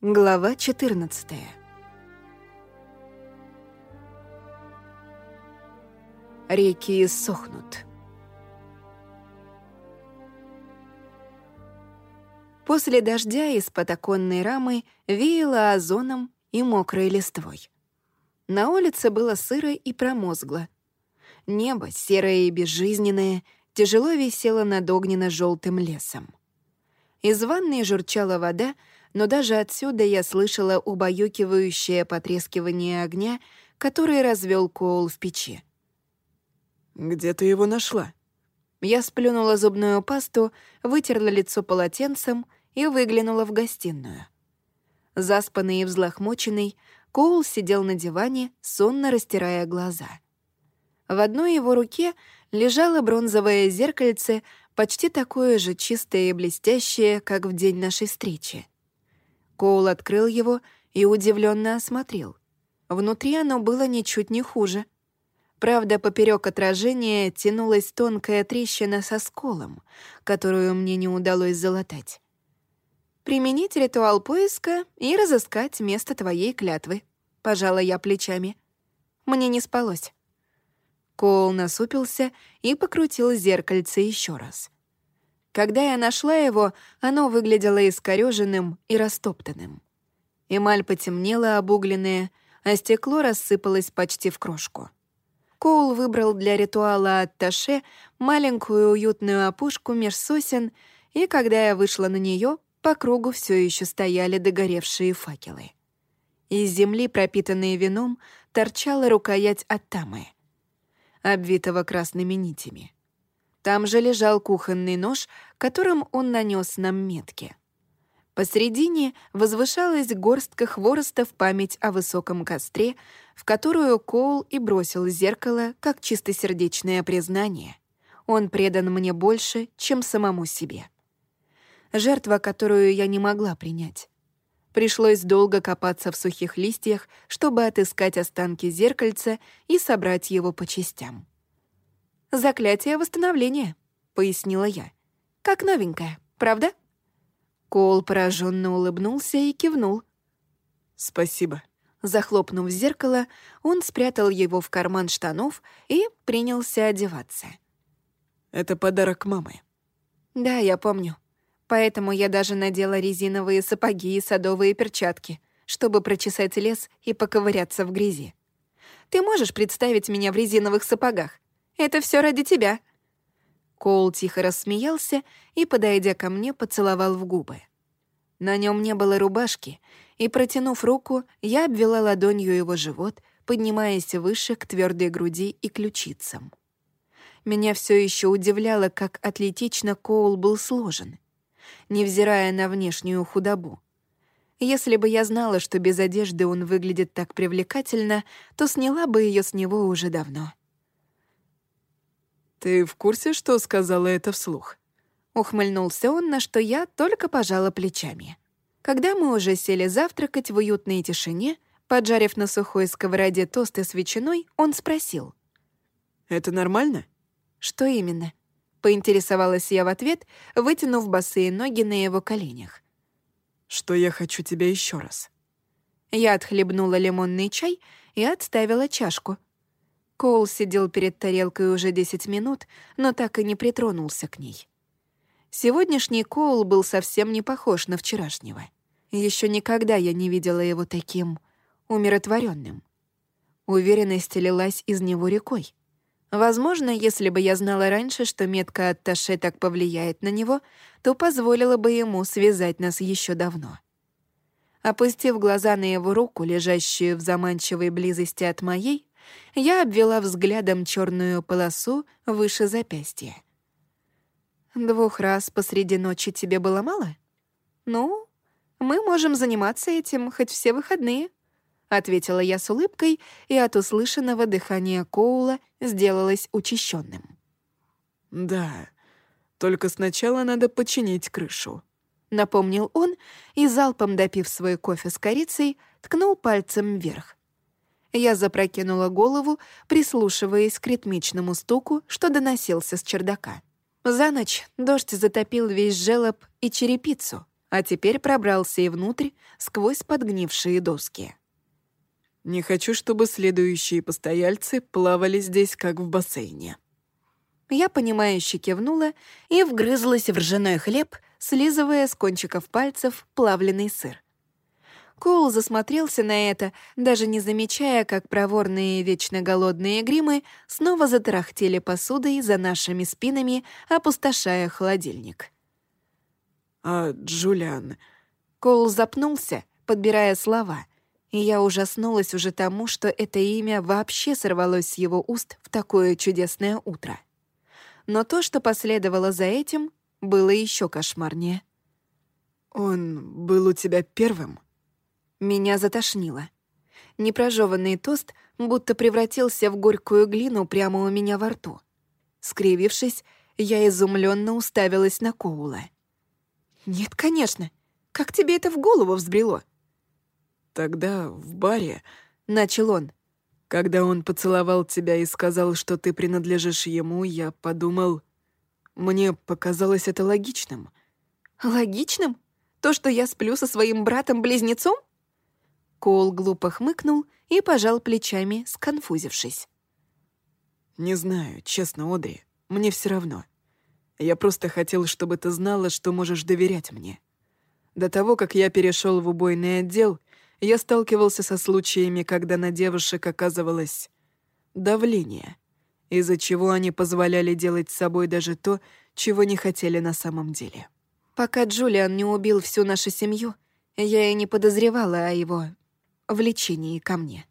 Глава 14 Реки иссохнут. После дождя из-под оконной рамы веяло озоном и мокрой листвой. На улице было сыро и промозгло. Небо, серое и безжизненное, тяжело висело над огненно-желтым лесом. Из ванной журчала вода, но даже отсюда я слышала убаюкивающее потрескивание огня, который развел Коул в печи. «Где ты его нашла?» Я сплюнула зубную пасту, вытерла лицо полотенцем и выглянула в гостиную. Заспанный и взлохмоченный, Коул сидел на диване, сонно растирая глаза. В одной его руке лежало бронзовое зеркальце, почти такое же чистое и блестящее, как в день нашей встречи. Коул открыл его и удивленно осмотрел. Внутри оно было ничуть не хуже. Правда, поперек отражения тянулась тонкая трещина со сколом, которую мне не удалось залатать. «Применить ритуал поиска и разыскать место твоей клятвы», — пожала я плечами. Мне не спалось. Коул насупился и покрутил зеркальце еще раз. Когда я нашла его, оно выглядело искорёженным и растоптанным. Эмаль потемнела обугленная, а стекло рассыпалось почти в крошку. Коул выбрал для ритуала от Таше маленькую уютную опушку меж сосен, и когда я вышла на нее, по кругу все еще стояли догоревшие факелы. Из земли, пропитанной вином, торчала рукоять от тамы, обвитого красными нитями. Там же лежал кухонный нож, которым он нанес нам метки. Посредине возвышалась горстка хвороста в память о высоком костре, в которую Коул и бросил зеркало как чистосердечное признание. Он предан мне больше, чем самому себе. Жертва, которую я не могла принять. Пришлось долго копаться в сухих листьях, чтобы отыскать останки зеркальца и собрать его по частям. «Заклятие восстановления», — пояснила я. «Как новенькое, правда?» Коул пораженно улыбнулся и кивнул. «Спасибо». Захлопнув зеркало, он спрятал его в карман штанов и принялся одеваться. «Это подарок мамы». «Да, я помню. Поэтому я даже надела резиновые сапоги и садовые перчатки, чтобы прочесать лес и поковыряться в грязи. Ты можешь представить меня в резиновых сапогах? Это все ради тебя». Коул тихо рассмеялся и, подойдя ко мне, поцеловал в губы. На нем не было рубашки, и, протянув руку, я обвела ладонью его живот, поднимаясь выше к твердой груди и ключицам. Меня все еще удивляло, как атлетично Коул был сложен, невзирая на внешнюю худобу. Если бы я знала, что без одежды он выглядит так привлекательно, то сняла бы ее с него уже давно. «Ты в курсе, что сказала это вслух?» Ухмыльнулся он, на что я только пожала плечами. Когда мы уже сели завтракать в уютной тишине, поджарив на сухой сковороде тосты с ветчиной, он спросил. «Это нормально?» «Что именно?» — поинтересовалась я в ответ, вытянув босые ноги на его коленях. «Что я хочу тебя еще раз». Я отхлебнула лимонный чай и отставила чашку — Коул сидел перед тарелкой уже 10 минут, но так и не притронулся к ней. Сегодняшний Коул был совсем не похож на вчерашнего. Еще никогда я не видела его таким умиротворенным. Уверенность лилась из него рекой. Возможно, если бы я знала раньше, что метка от Таше так повлияет на него, то позволила бы ему связать нас еще давно. Опустив глаза на его руку, лежащую в заманчивой близости от моей, я обвела взглядом черную полосу выше запястья. «Двух раз посреди ночи тебе было мало? Ну, мы можем заниматься этим хоть все выходные», — ответила я с улыбкой, и от услышанного дыхания Коула сделалось учащенным. «Да, только сначала надо починить крышу», — напомнил он и, залпом допив свой кофе с корицей, ткнул пальцем вверх. Я запрокинула голову, прислушиваясь к ритмичному стуку, что доносился с чердака. За ночь дождь затопил весь желоб и черепицу, а теперь пробрался и внутрь сквозь подгнившие доски. «Не хочу, чтобы следующие постояльцы плавали здесь, как в бассейне». Я, понимающе кивнула и вгрызлась в ржаной хлеб, слизывая с кончиков пальцев плавленый сыр. Коул засмотрелся на это, даже не замечая, как проворные вечно голодные гримы снова затарахтели посудой за нашими спинами, опустошая холодильник. «А Джулиан...» Коул запнулся, подбирая слова, и я ужаснулась уже тому, что это имя вообще сорвалось с его уст в такое чудесное утро. Но то, что последовало за этим, было еще кошмарнее. «Он был у тебя первым?» Меня затошнило. Непрожеванный тост будто превратился в горькую глину прямо у меня во рту. Скривившись, я изумленно уставилась на Коула. «Нет, конечно. Как тебе это в голову взбрело?» «Тогда в баре...» — начал он. «Когда он поцеловал тебя и сказал, что ты принадлежишь ему, я подумал... Мне показалось это логичным». «Логичным? То, что я сплю со своим братом-близнецом?» Коул глупо хмыкнул и пожал плечами, сконфузившись. «Не знаю, честно, Одри, мне все равно. Я просто хотел, чтобы ты знала, что можешь доверять мне. До того, как я перешел в убойный отдел, я сталкивался со случаями, когда на девушек оказывалось давление, из-за чего они позволяли делать с собой даже то, чего не хотели на самом деле. Пока Джулиан не убил всю нашу семью, я и не подозревала о его влечении ко мне.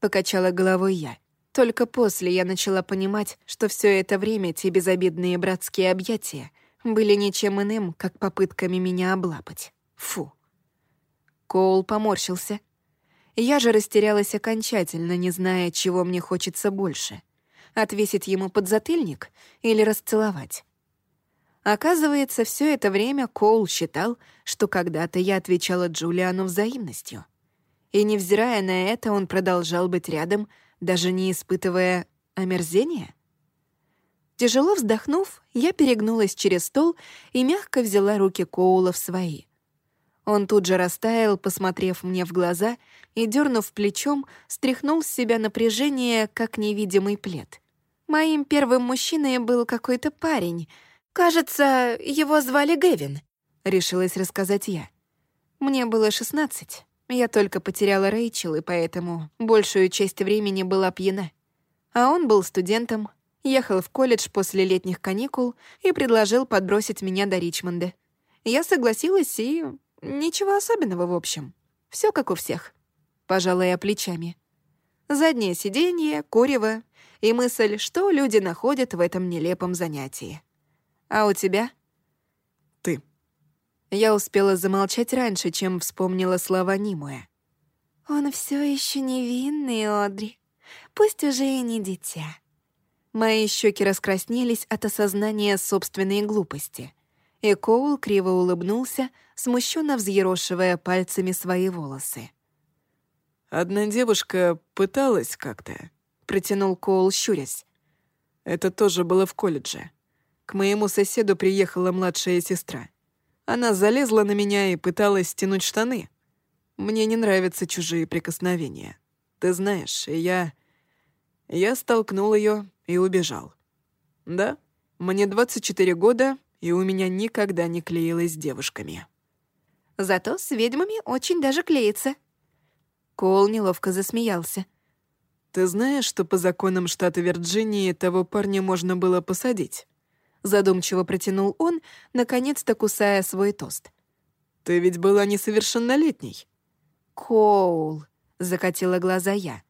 Покачала головой я. Только после я начала понимать, что все это время те безобидные братские объятия были ничем иным, как попытками меня облапать. Фу. Коул поморщился. Я же растерялась окончательно, не зная, чего мне хочется больше. Отвесить ему подзатыльник или расцеловать. Оказывается, все это время Коул считал, что когда-то я отвечала Джулиану взаимностью — и, невзирая на это, он продолжал быть рядом, даже не испытывая омерзения? Тяжело вздохнув, я перегнулась через стол и мягко взяла руки Коула в свои. Он тут же растаял, посмотрев мне в глаза и, дернув плечом, стряхнул с себя напряжение, как невидимый плед. Моим первым мужчиной был какой-то парень. Кажется, его звали Гэвин, — решилась рассказать я. Мне было шестнадцать. Я только потеряла Рэйчел, и поэтому большую часть времени была пьяна. А он был студентом, ехал в колледж после летних каникул и предложил подбросить меня до Ричмонда. Я согласилась, и ничего особенного, в общем. Все как у всех. Пожала я плечами. Заднее сиденье, курево и мысль, что люди находят в этом нелепом занятии. А у тебя? Ты. Я успела замолчать раньше, чем вспомнила слова Нимуя. «Он все еще невинный, Одри. Пусть уже и не дитя». Мои щеки раскраснелись от осознания собственной глупости. И Коул криво улыбнулся, смущенно взъерошивая пальцами свои волосы. «Одна девушка пыталась как-то», — протянул Коул, щурясь. «Это тоже было в колледже. К моему соседу приехала младшая сестра. Она залезла на меня и пыталась стянуть штаны. Мне не нравятся чужие прикосновения. Ты знаешь, я... Я столкнул ее и убежал. Да, мне 24 года, и у меня никогда не клеилось с девушками. Зато с ведьмами очень даже клеится. Кол неловко засмеялся. Ты знаешь, что по законам штата Вирджинии того парня можно было посадить? Задумчиво протянул он, наконец-то кусая свой тост. «Ты ведь была несовершеннолетней». «Коул», — закатила глаза я.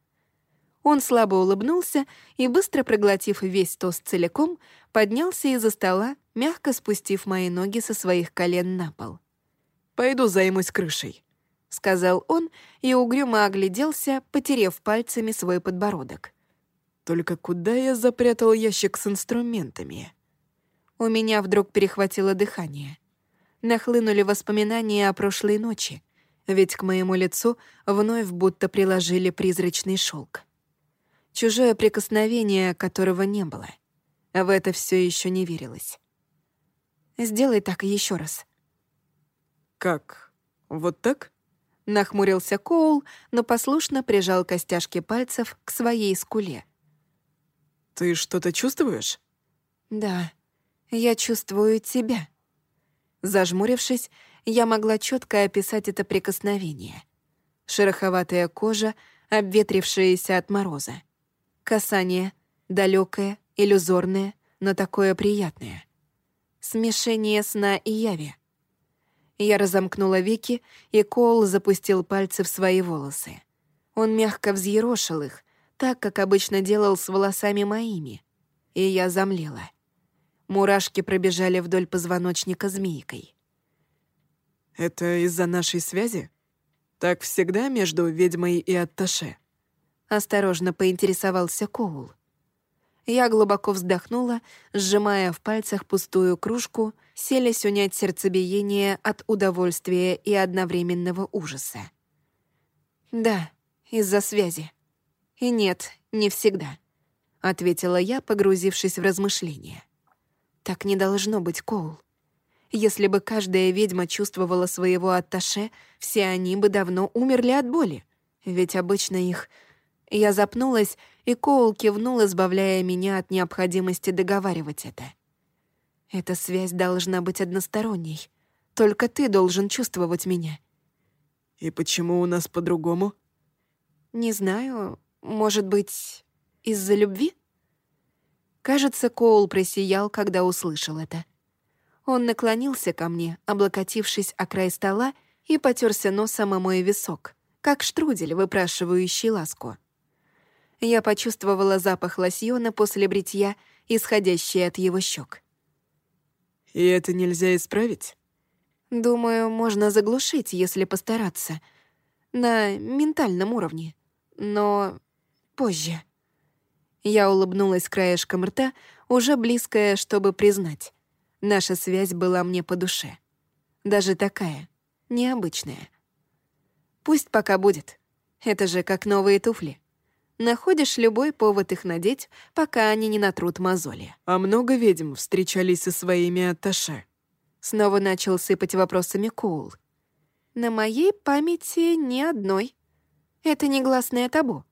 Он слабо улыбнулся и, быстро проглотив весь тост целиком, поднялся из-за стола, мягко спустив мои ноги со своих колен на пол. «Пойду займусь крышей», — сказал он и угрюмо огляделся, потерев пальцами свой подбородок. «Только куда я запрятал ящик с инструментами?» У меня вдруг перехватило дыхание. Нахлынули воспоминания о прошлой ночи, ведь к моему лицу вновь будто приложили призрачный шелк. Чужое прикосновение, которого не было. В это все еще не верилось. «Сделай так еще раз». «Как? Вот так?» Нахмурился Коул, но послушно прижал костяшки пальцев к своей скуле. «Ты что-то чувствуешь?» «Да, я чувствую тебя». Зажмурившись, я могла четко описать это прикосновение. Шероховатая кожа, обветрившаяся от мороза. Касание, далекое, иллюзорное, но такое приятное. Смешение сна и яви. Я разомкнула веки, и Коул запустил пальцы в свои волосы. Он мягко взъерошил их, так, как обычно делал с волосами моими. И я замлела. Мурашки пробежали вдоль позвоночника змейкой. «Это из-за нашей связи? Так всегда между ведьмой и Атташе?» Осторожно поинтересовался Коул. Я глубоко вздохнула, сжимая в пальцах пустую кружку, селись унять сердцебиение от удовольствия и одновременного ужаса. «Да, из-за связи. И нет, не всегда», — ответила я, погрузившись в размышления. «Так не должно быть, Коул. Если бы каждая ведьма чувствовала своего атташе, все они бы давно умерли от боли. Ведь обычно их я запнулась, и Коул кивнул, избавляя меня от необходимости договаривать это. Эта связь должна быть односторонней. Только ты должен чувствовать меня. И почему у нас по-другому? Не знаю. Может быть, из-за любви? Кажется, Коул просиял, когда услышал это. Он наклонился ко мне, облокотившись о край стола, и потерся носом о мой висок, как штрудель, выпрашивающий ласку. Я почувствовала запах лосьона после бритья, исходящий от его щек. «И это нельзя исправить?» «Думаю, можно заглушить, если постараться. На ментальном уровне. Но позже». Я улыбнулась краешком рта, уже близкая, чтобы признать. Наша связь была мне по душе. Даже такая, необычная. Пусть пока будет. Это же как новые туфли находишь любой повод их надеть, пока они не натрут мозоли. А много ведьм встречались со своими атташе? Снова начал сыпать вопросами Коул. На моей памяти ни одной. Это негласное табу.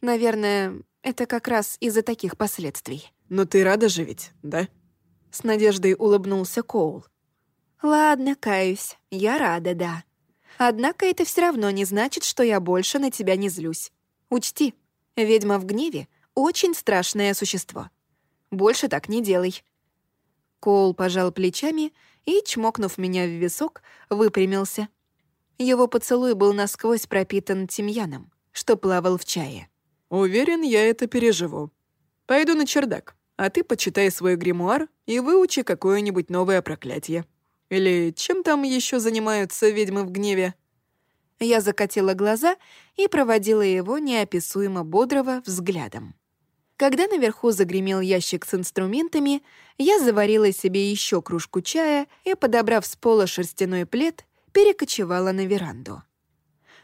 Наверное, это как раз из-за таких последствий. Но ты рада же ведь, да? С надеждой улыбнулся Коул. Ладно, каюсь, я рада, да. Однако это все равно не значит, что я больше на тебя не злюсь. Учти, Ведьма в гневе — очень страшное существо. Больше так не делай». Коул пожал плечами и, чмокнув меня в висок, выпрямился. Его поцелуй был насквозь пропитан тимьяном, что плавал в чае. «Уверен, я это переживу. Пойду на чердак, а ты почитай свой гримуар и выучи какое-нибудь новое проклятие. Или чем там еще занимаются ведьмы в гневе?» Я закатила глаза и проводила его неописуемо бодрого взглядом. Когда наверху загремел ящик с инструментами, я заварила себе еще кружку чая и, подобрав с пола шерстяной плед, перекочевала на веранду.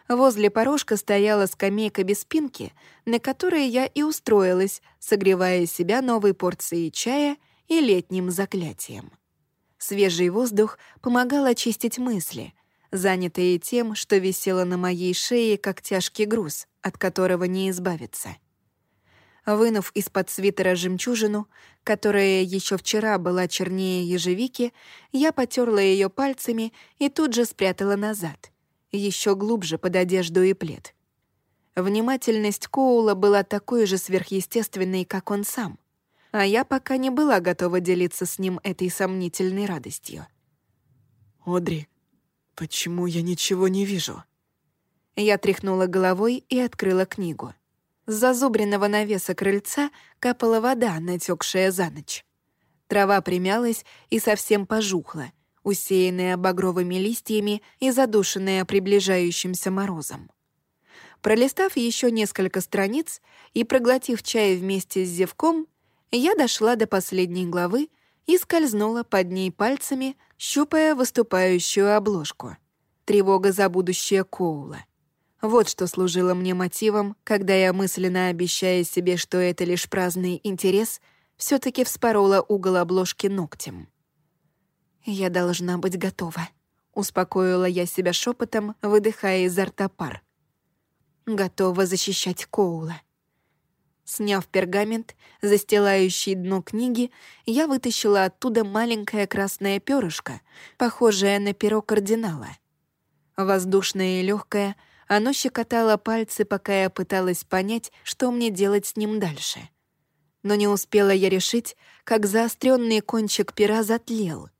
Возле порожка стояла скамейка без спинки, на которой я и устроилась, согревая себя новой порцией чая и летним заклятием. Свежий воздух помогал очистить мысли, занятые тем, что висело на моей шее, как тяжкий груз, от которого не избавиться. Вынув из-под свитера жемчужину, которая еще вчера была чернее ежевики, я потерла ее пальцами и тут же спрятала назад, еще глубже под одежду и плед. Внимательность Коула была такой же сверхъестественной, как он сам, а я пока не была готова делиться с ним этой сомнительной радостью. «Одри, «Почему я ничего не вижу?» Я тряхнула головой и открыла книгу. С зазубренного навеса крыльца капала вода, натекшая за ночь. Трава примялась и совсем пожухла, усеянная багровыми листьями и задушенная приближающимся морозом. Пролистав еще несколько страниц и проглотив чай вместе с зевком, я дошла до последней главы и скользнула под ней пальцами, щупая выступающую обложку. Тревога за будущее Коула. Вот что служило мне мотивом, когда я, мысленно обещая себе, что это лишь праздный интерес, все таки вспорола угол обложки ногтем. «Я должна быть готова. успокоила я себя шепотом, выдыхая изо рта пар. Готова защищать Коула. Сняв пергамент, застилающий дно книги, я вытащила оттуда маленькое красное перышко, похожее на перо кардинала. Воздушное и легкое, оно щекотало пальцы, пока я пыталась понять, что мне делать с ним дальше. Но не успела я решить, как заостренный кончик пера затлел.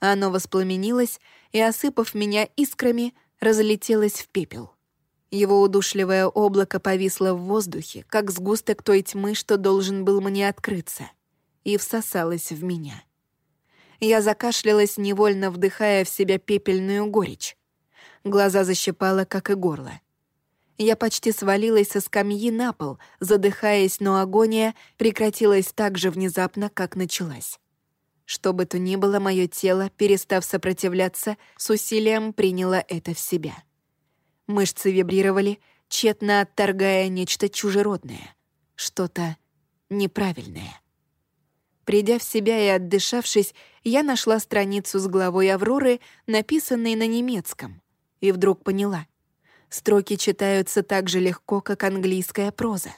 Оно воспламенилось и, осыпав меня искрами, разлетелось в пепел. Его удушливое облако повисло в воздухе, как сгусток той тьмы, что должен был мне открыться, и всосалось в меня. Я закашлялась, невольно вдыхая в себя пепельную горечь. Глаза защипало, как и горло. Я почти свалилась со скамьи на пол, задыхаясь, но агония прекратилась так же внезапно, как началась. Что бы то ни было, мое тело, перестав сопротивляться, с усилием приняло это в себя. Мышцы вибрировали, тщетно отторгая нечто чужеродное, что-то неправильное. Придя в себя и отдышавшись, я нашла страницу с главой Авроры, написанной на немецком, и вдруг поняла. Строки читаются так же легко, как английская проза.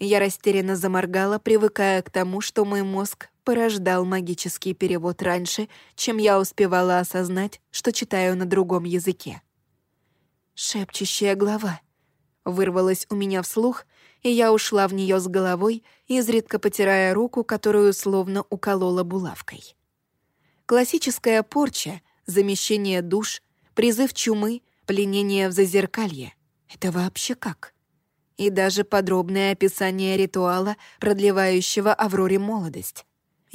Я растерянно заморгала, привыкая к тому, что мой мозг порождал магический перевод раньше, чем я успевала осознать, что читаю на другом языке. «Шепчущая глава» вырвалась у меня вслух, и я ушла в нее с головой, изредка потирая руку, которую словно уколола булавкой. Классическая порча, замещение душ, призыв чумы, пленение в зазеркалье — это вообще как? И даже подробное описание ритуала, продлевающего Авроре молодость.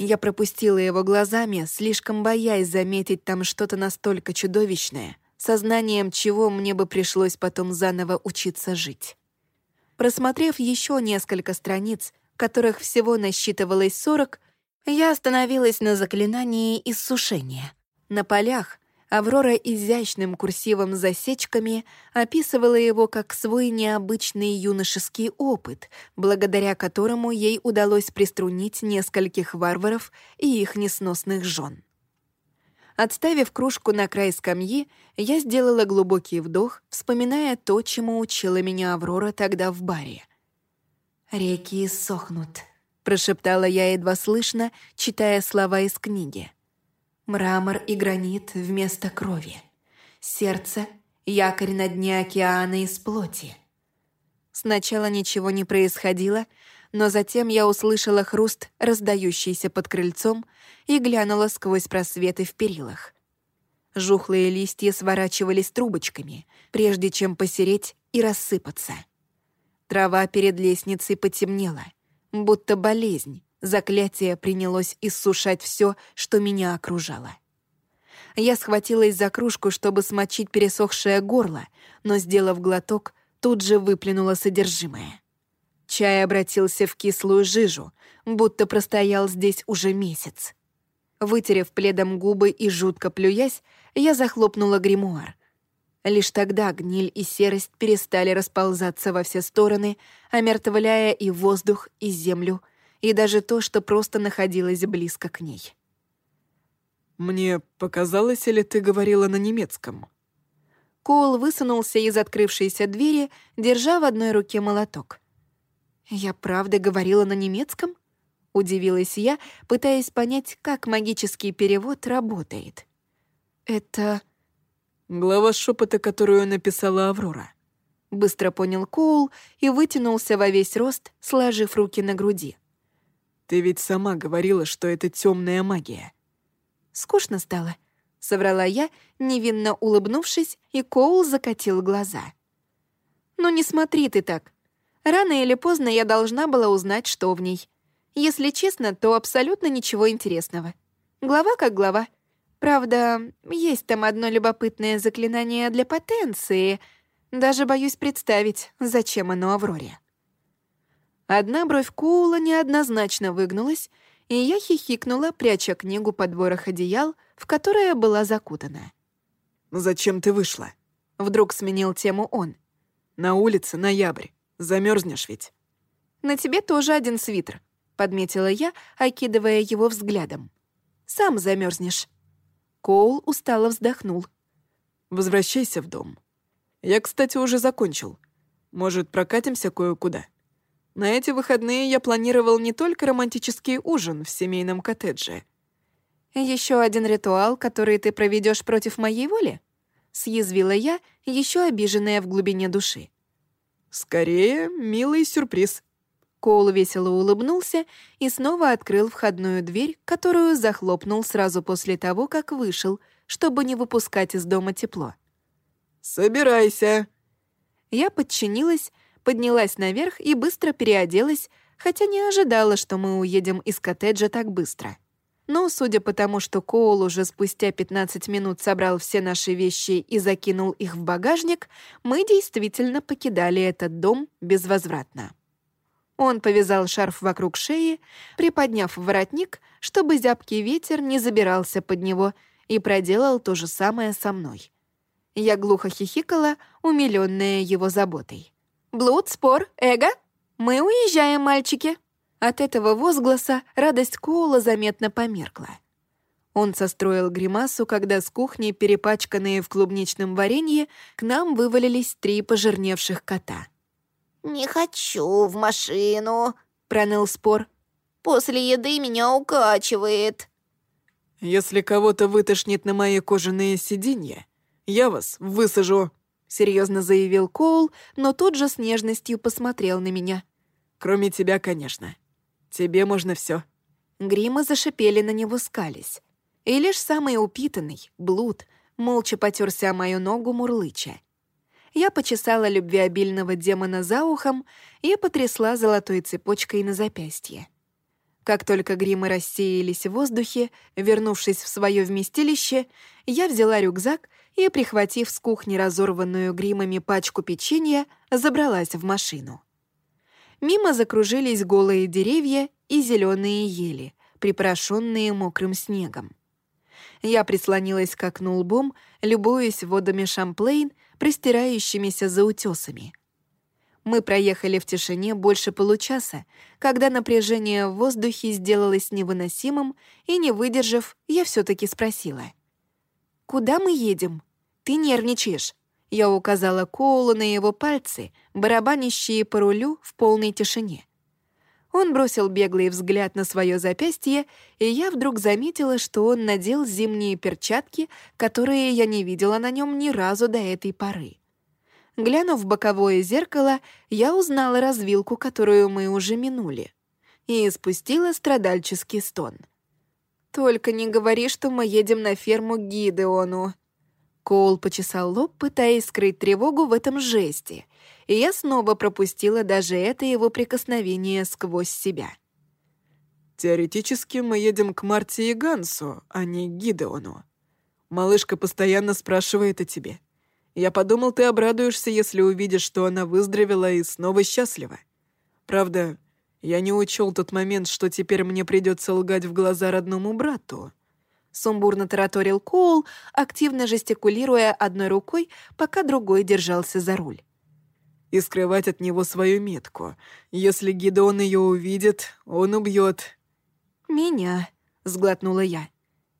Я пропустила его глазами, слишком боясь заметить там что-то настолько чудовищное, сознанием чего мне бы пришлось потом заново учиться жить. Просмотрев еще несколько страниц, которых всего насчитывалось 40, я остановилась на заклинании иссушения. На полях Аврора изящным курсивом засечками описывала его как свой необычный юношеский опыт, благодаря которому ей удалось приструнить нескольких варваров и их несносных жен. Отставив кружку на край скамьи, я сделала глубокий вдох, вспоминая то, чему учила меня Аврора тогда в баре. «Реки иссохнут», — прошептала я едва слышно, читая слова из книги. «Мрамор и гранит вместо крови. Сердце — якорь на дне океана из плоти». Сначала ничего не происходило, но затем я услышала хруст, раздающийся под крыльцом, и глянула сквозь просветы в перилах. Жухлые листья сворачивались трубочками, прежде чем посереть и рассыпаться. Трава перед лестницей потемнела, будто болезнь, заклятие принялось иссушать все, что меня окружало. Я схватилась за кружку, чтобы смочить пересохшее горло, но, сделав глоток, тут же выплюнула содержимое. Чай обратился в кислую жижу, будто простоял здесь уже месяц. Вытерев пледом губы и жутко плюясь, я захлопнула гримуар. Лишь тогда гниль и серость перестали расползаться во все стороны, омертвляя и воздух, и землю, и даже то, что просто находилось близко к ней. «Мне показалось, или ты говорила на немецком?» Коул высунулся из открывшейся двери, держа в одной руке молоток. «Я правда говорила на немецком?» — удивилась я, пытаясь понять, как магический перевод работает. «Это...» «Глава шепота, которую написала Аврора». Быстро понял Коул и вытянулся во весь рост, сложив руки на груди. «Ты ведь сама говорила, что это темная магия». «Скучно стало», — соврала я, невинно улыбнувшись, и Коул закатил глаза. «Ну не смотри ты так. Рано или поздно я должна была узнать, что в ней. Если честно, то абсолютно ничего интересного. Глава как глава. Правда, есть там одно любопытное заклинание для потенции. Даже боюсь представить, зачем оно Авроре. Одна бровь Коула неоднозначно выгнулась, и я хихикнула, пряча книгу под ворох одеял, в которое была закутана. «Зачем ты вышла?» Вдруг сменил тему он. «На улице ноябрь. Замерзнешь ведь». «На тебе тоже один свитер», — подметила я, окидывая его взглядом. «Сам замерзнешь. Коул устало вздохнул. «Возвращайся в дом. Я, кстати, уже закончил. Может, прокатимся кое-куда? На эти выходные я планировал не только романтический ужин в семейном коттедже. Еще один ритуал, который ты проведешь против моей воли?» — съязвила я, еще обиженная в глубине души. «Скорее, милый сюрприз». Коул весело улыбнулся и снова открыл входную дверь, которую захлопнул сразу после того, как вышел, чтобы не выпускать из дома тепло. «Собирайся!» Я подчинилась, поднялась наверх и быстро переоделась, хотя не ожидала, что мы уедем из коттеджа так быстро. Но, судя по тому, что Коул уже спустя 15 минут собрал все наши вещи и закинул их в багажник, мы действительно покидали этот дом безвозвратно. Он повязал шарф вокруг шеи, приподняв воротник, чтобы зябкий ветер не забирался под него, и проделал то же самое со мной. Я глухо хихикала, умилённая его заботой. «Блуд, спор, эго? Мы уезжаем, мальчики!» От этого возгласа радость Коула заметно померкла. Он состроил гримасу, когда с кухни, перепачканные в клубничном варенье, к нам вывалились три пожирневших кота — «Не хочу в машину», — проныл спор. «После еды меня укачивает». «Если кого-то вытошнит на мои кожаные сиденья, я вас высажу», — серьезно заявил Коул, но тут же с нежностью посмотрел на меня. «Кроме тебя, конечно. Тебе можно все. Гримы зашипели на него скались. И лишь самый упитанный, Блуд, молча потерся о мою ногу мурлыча я почесала любвеобильного демона за ухом и потрясла золотой цепочкой на запястье. Как только гримы рассеялись в воздухе, вернувшись в свое вместилище, я взяла рюкзак и, прихватив с кухни разорванную гримами пачку печенья, забралась в машину. Мимо закружились голые деревья и зеленые ели, припорошенные мокрым снегом. Я прислонилась к окну лбом, любуясь водами Шамплейн, простирающимися за утесами. Мы проехали в тишине больше получаса, когда напряжение в воздухе сделалось невыносимым, и, не выдержав, я все таки спросила. «Куда мы едем? Ты нервничаешь?» Я указала Коулу на его пальцы, барабанящие по рулю в полной тишине. Он бросил беглый взгляд на свое запястье, и я вдруг заметила, что он надел зимние перчатки, которые я не видела на нем ни разу до этой поры. Глянув в боковое зеркало, я узнала развилку, которую мы уже минули, и испустила страдальческий стон. «Только не говори, что мы едем на ферму Гидеону». Коул почесал лоб, пытаясь скрыть тревогу в этом жесте, и я снова пропустила даже это его прикосновение сквозь себя. «Теоретически мы едем к Марте и Гансу, а не к Гидеону. Малышка постоянно спрашивает о тебе. Я подумал, ты обрадуешься, если увидишь, что она выздоровела и снова счастлива. Правда, я не учел тот момент, что теперь мне придется лгать в глаза родному брату». Сумбурно тараторил Коул, активно жестикулируя одной рукой, пока другой держался за руль и скрывать от него свою метку. Если Гидеон ее увидит, он убьет. «Меня», — сглотнула я.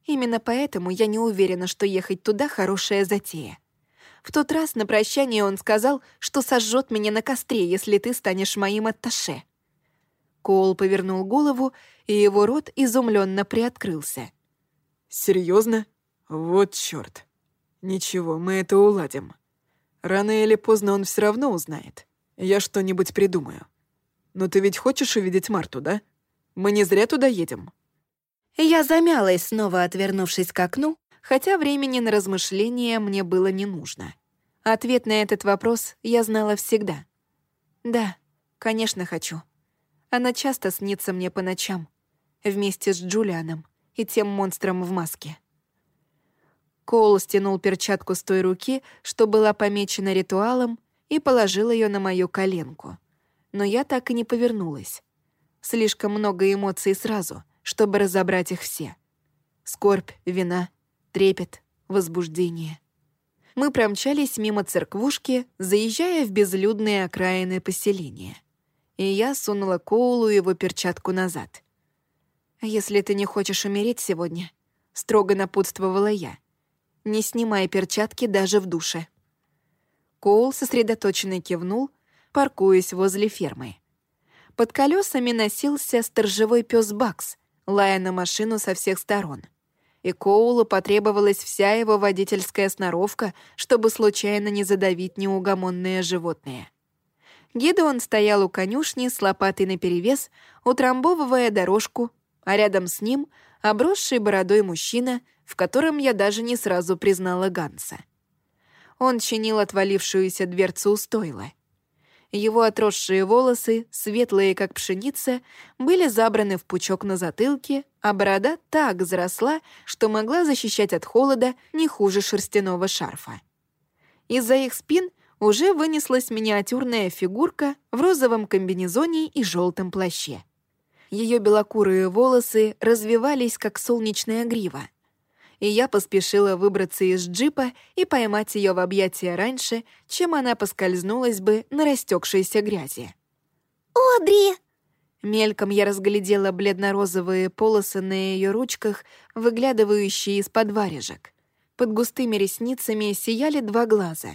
«Именно поэтому я не уверена, что ехать туда — хорошая затея. В тот раз на прощание он сказал, что сожжет меня на костре, если ты станешь моим атташе». Коул повернул голову, и его рот изумленно приоткрылся. Серьезно? Вот чёрт. Ничего, мы это уладим. Рано или поздно он все равно узнает. Я что-нибудь придумаю. Но ты ведь хочешь увидеть Марту, да? Мы не зря туда едем». Я замялась, снова отвернувшись к окну, хотя времени на размышления мне было не нужно. Ответ на этот вопрос я знала всегда. «Да, конечно, хочу. Она часто снится мне по ночам, вместе с Джулианом и тем монстром в маске». Коул стянул перчатку с той руки, что была помечена ритуалом, и положил ее на мою коленку. Но я так и не повернулась. Слишком много эмоций сразу, чтобы разобрать их все. Скорбь, вина, трепет, возбуждение. Мы промчались мимо церквушки, заезжая в безлюдные окраины поселения. И я сунула Коулу его перчатку назад. «Если ты не хочешь умереть сегодня, — строго напутствовала я. «Не снимай перчатки даже в душе». Коул сосредоточенно кивнул, паркуясь возле фермы. Под колесами носился сторожевой пес Бакс, лая на машину со всех сторон. И Коулу потребовалась вся его водительская сноровка, чтобы случайно не задавить неугомонное животное. Гидеон стоял у конюшни с лопатой наперевес, утрамбовывая дорожку, а рядом с ним — обросший бородой мужчина, в котором я даже не сразу признала Ганса. Он чинил отвалившуюся дверцу стойла — его отросшие волосы, светлые как пшеница, были забраны в пучок на затылке, а борода так заросла, что могла защищать от холода не хуже шерстяного шарфа. Из-за их спин уже вынеслась миниатюрная фигурка в розовом комбинезоне и желтом плаще. Ее белокурые волосы развивались, как солнечная грива — и я поспешила выбраться из джипа и поймать ее в объятия раньше, чем она поскользнулась бы на растекшейся грязи. «Одри!» Мельком я разглядела бледно-розовые полосы на ее ручках, выглядывающие из-под варежек. Под густыми ресницами сияли два глаза.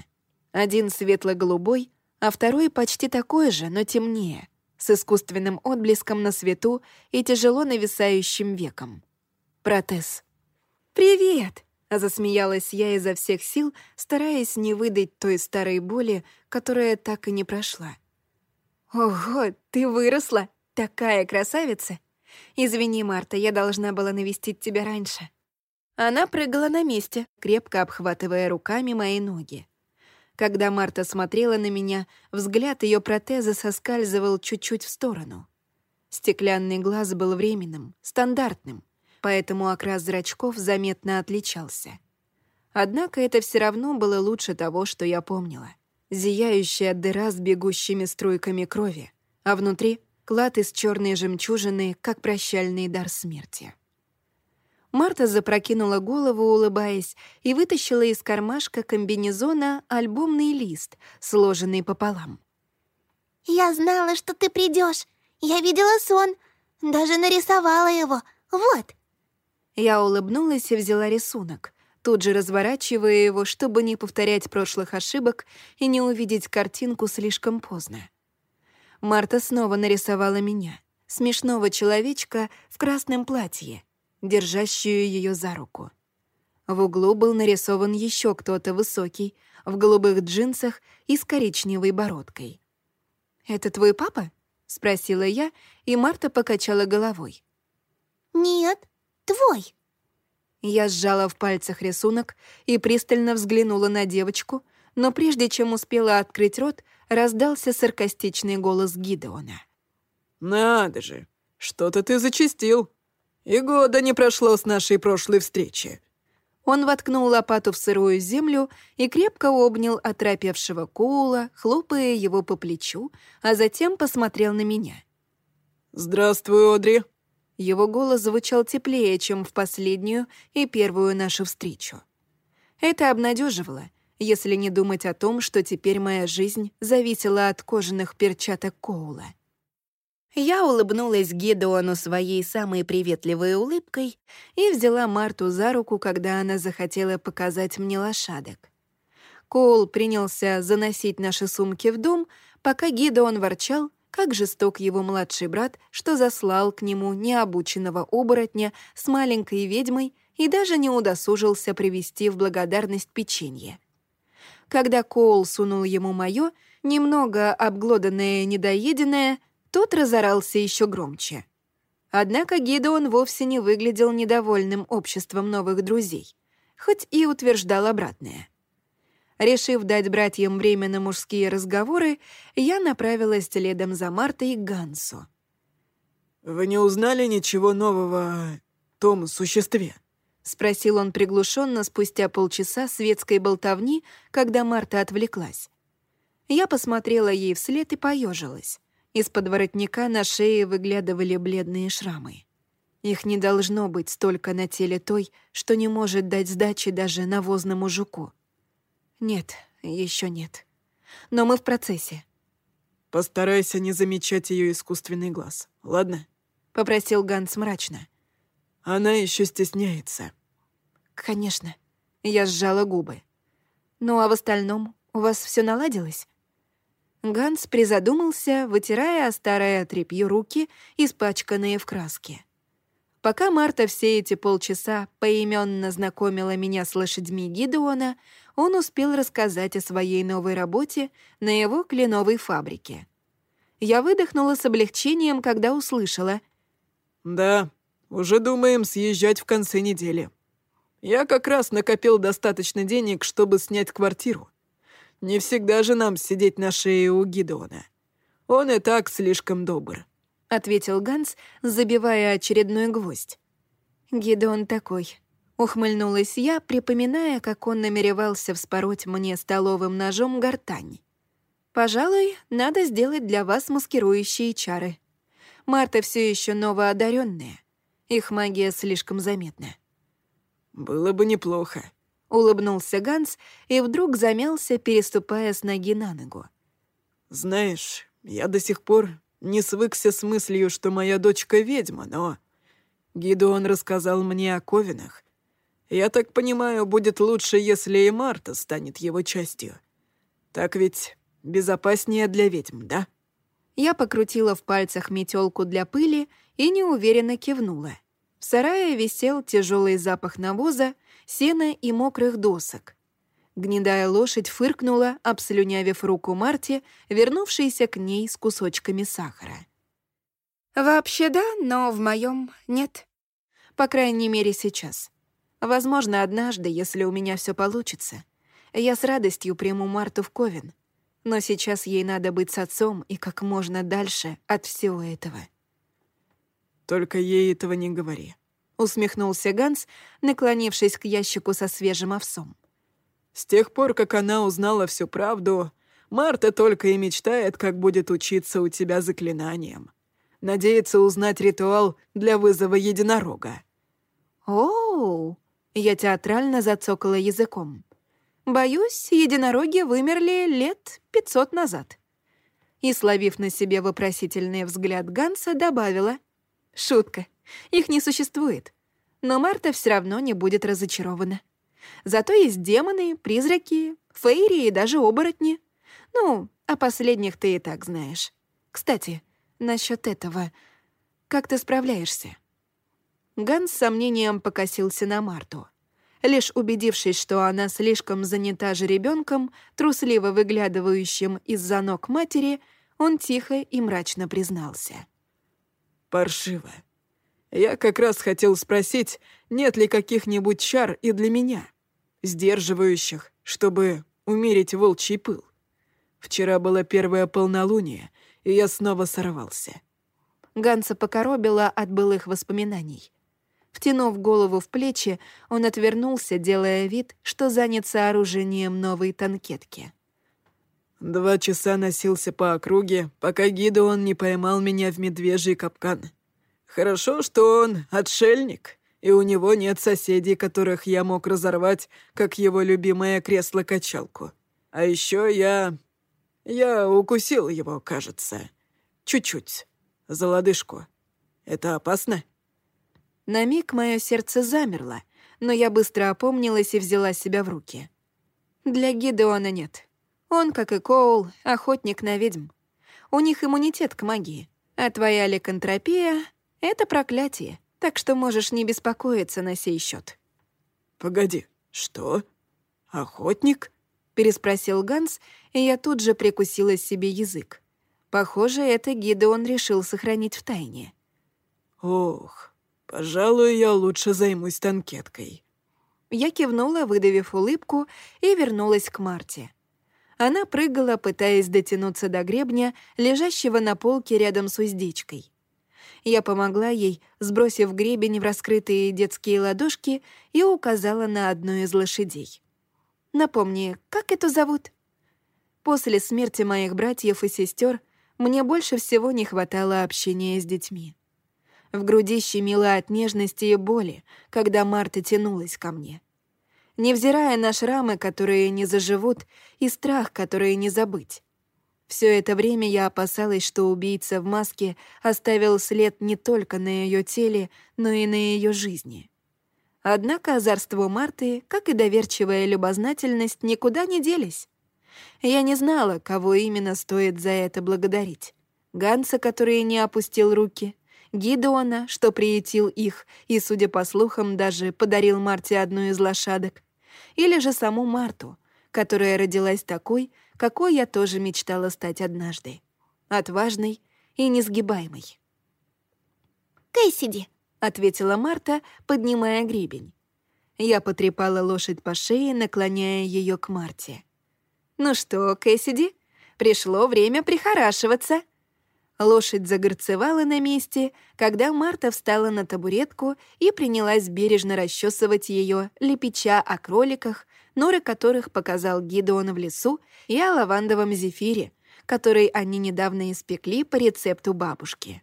Один светло-голубой, а второй почти такой же, но темнее, с искусственным отблеском на свету и тяжело нависающим веком. Протез. «Привет!» — засмеялась я изо всех сил, стараясь не выдать той старой боли, которая так и не прошла. «Ого, ты выросла! Такая красавица! Извини, Марта, я должна была навестить тебя раньше». Она прыгала на месте, крепко обхватывая руками мои ноги. Когда Марта смотрела на меня, взгляд ее протеза соскальзывал чуть-чуть в сторону. Стеклянный глаз был временным, стандартным — поэтому окрас зрачков заметно отличался. Однако это все равно было лучше того, что я помнила. Зияющая дыра с бегущими струйками крови, а внутри — клад из черной жемчужины, как прощальный дар смерти. Марта запрокинула голову, улыбаясь, и вытащила из кармашка комбинезона альбомный лист, сложенный пополам. «Я знала, что ты придешь. Я видела сон. Даже нарисовала его. Вот!» Я улыбнулась и взяла рисунок, тут же разворачивая его, чтобы не повторять прошлых ошибок и не увидеть картинку слишком поздно. Марта снова нарисовала меня, смешного человечка в красном платье, держащую ее за руку. В углу был нарисован еще кто-то высокий, в голубых джинсах и с коричневой бородкой. «Это твой папа?» — спросила я, и Марта покачала головой. «Нет, твой!» Я сжала в пальцах рисунок и пристально взглянула на девочку, но прежде чем успела открыть рот, раздался саркастичный голос Гидеона. «Надо же, что-то ты зачистил. И года не прошло с нашей прошлой встречи». Он воткнул лопату в сырую землю и крепко обнял отрапевшего Коула, хлопая его по плечу, а затем посмотрел на меня. «Здравствуй, Одри», его голос звучал теплее, чем в последнюю и первую нашу встречу. Это обнадеживало, если не думать о том, что теперь моя жизнь зависела от кожаных перчаток Коула. Я улыбнулась Гедеону своей самой приветливой улыбкой и взяла Марту за руку, когда она захотела показать мне лошадок. Коул принялся заносить наши сумки в дом, пока Гедеон ворчал как жесток его младший брат, что заслал к нему необученного оборотня с маленькой ведьмой и даже не удосужился привезти в благодарность печенье. Когда Коул сунул ему моё, немного обглоданное недоеденное, тот разорался еще громче. Однако Гидеон вовсе не выглядел недовольным обществом новых друзей, хоть и утверждал обратное — Решив дать братьям время на мужские разговоры, я направилась следом за Мартой к Гансу. «Вы не узнали ничего нового о том существе?» — спросил он приглушенно спустя полчаса светской болтовни, когда Марта отвлеклась. Я посмотрела ей вслед и поежилась. Из-под воротника на шее выглядывали бледные шрамы. Их не должно быть столько на теле той, что не может дать сдачи даже навозному жуку. Нет, еще нет. Но мы в процессе. Постарайся не замечать ее искусственный глаз, ладно? Попросил Ганс мрачно. Она еще стесняется. Конечно. Я сжала губы. Ну а в остальном у вас все наладилось? Ганс призадумался, вытирая о старое тряпье руки, испачканные в краске. Пока Марта все эти полчаса поименно знакомила меня с лошадьми Гидеона, он успел рассказать о своей новой работе на его кленовой фабрике. Я выдохнула с облегчением, когда услышала. «Да, уже думаем съезжать в конце недели. Я как раз накопил достаточно денег, чтобы снять квартиру. Не всегда же нам сидеть на шее у Гидеона. Он и так слишком добр». — ответил Ганс, забивая очередной гвоздь. «Гидеон такой». Ухмыльнулась я, припоминая, как он намеревался вспороть мне столовым ножом гортань. «Пожалуй, надо сделать для вас маскирующие чары. Марта все еще новоодаренная. Их магия слишком заметна». «Было бы неплохо», — улыбнулся Ганс и вдруг замялся, переступая с ноги на ногу. «Знаешь, я до сих пор не свыкся с мыслью, что моя дочка ведьма, но... Гидеон рассказал мне о Ковинах. Я так понимаю, будет лучше, если и Марта станет его частью. Так ведь безопаснее для ведьм, да?» Я покрутила в пальцах метелку для пыли и неуверенно кивнула. В сарае висел тяжелый запах навоза, сена и мокрых досок. Гнедая лошадь фыркнула, обслюнявив руку Марти, вернувшейся к ней с кусочками сахара. «Вообще да, но в моем нет. По крайней мере, сейчас. Возможно, однажды, если у меня все получится, я с радостью приму Марту в Ковен. Но сейчас ей надо быть с отцом и как можно дальше от всего этого». «Только ей этого не говори», — усмехнулся Ганс, наклонившись к ящику со свежим овсом. С тех пор, как она узнала всю правду, Марта только и мечтает, как будет учиться у тебя заклинаниям. Надеется узнать ритуал для вызова единорога. «Оу!» — я театрально зацокала языком. «Боюсь, единороги вымерли лет пятьсот назад». И, словив на себе вопросительный взгляд Ганса, добавила. «Шутка. Их не существует. Но Марта все равно не будет разочарована». Зато есть демоны, призраки, фейри и даже оборотни. Ну, о последних ты и так знаешь. Кстати, насчет этого. Как ты справляешься?» Ганс с сомнением покосился на Марту. Лишь убедившись, что она слишком занята же ребенком, трусливо выглядывающим из-за ног матери, он тихо и мрачно признался. «Паршиво. Я как раз хотел спросить, нет ли каких-нибудь чар и для меня сдерживающих, чтобы умерить волчий пыл. Вчера было первое полнолуние, и я снова сорвался. Ганса покоробила от былых воспоминаний. Втянув голову в плечи, он отвернулся, делая вид, что занят сооружением новой танкетки. Два часа носился по округе, пока Гидеон не поймал меня в медвежий капкан. Хорошо, что он отшельник, и у него нет соседей, которых я мог разорвать, как его любимое кресло-качалку. А еще я... Я укусил его, кажется. Чуть-чуть. За лодыжку. Это опасно?» На миг мое сердце замерло, но я быстро опомнилась и взяла себя в руки. Для Гидеона нет. Он, как и Коул, охотник на ведьм. У них иммунитет к магии, а твоя ликантропия — это проклятие так что можешь не беспокоиться на сей счет. «Погоди, что? Охотник?» — переспросил Ганс, и я тут же прикусила себе язык. Похоже, это Гидеон решил сохранить в тайне. «Ох, пожалуй, я лучше займусь танкеткой». Я кивнула, выдавив улыбку, и вернулась к Марте. Она прыгала, пытаясь дотянуться до гребня, лежащего на полке рядом с уздечкой. Я помогла ей, сбросив гребень в раскрытые детские ладошки и указала на одну из лошадей. «Напомни, как эту зовут?» После смерти моих братьев и сестер мне больше всего не хватало общения с детьми. В груди щемило от нежности и боли, когда Марта тянулась ко мне. Невзирая на шрамы, которые не заживут, и страх, который не забыть. Все это время я опасалась, что убийца в маске оставил след не только на ее теле, но и на ее жизни. Однако озорство Марты, как и доверчивая любознательность, никуда не делись. Я не знала, кого именно стоит за это благодарить. Ганса, который не опустил руки, Гидеона, что приютил их и, судя по слухам, даже подарил Марте одну из лошадок, или же саму Марту, которая родилась такой, какой я тоже мечтала стать однажды. Отважной и несгибаемой. «Кэссиди», — ответила Марта, поднимая гребень. Я потрепала лошадь по шее, наклоняя ее к Марте. «Ну что, Кэссиди, пришло время прихорашиваться». Лошадь загорцевала на месте, когда Марта встала на табуретку и принялась бережно расчесывать ее, лепеча о кроликах, норы которых показал Гидеон в лесу, и о лавандовом зефире, который они недавно испекли по рецепту бабушки.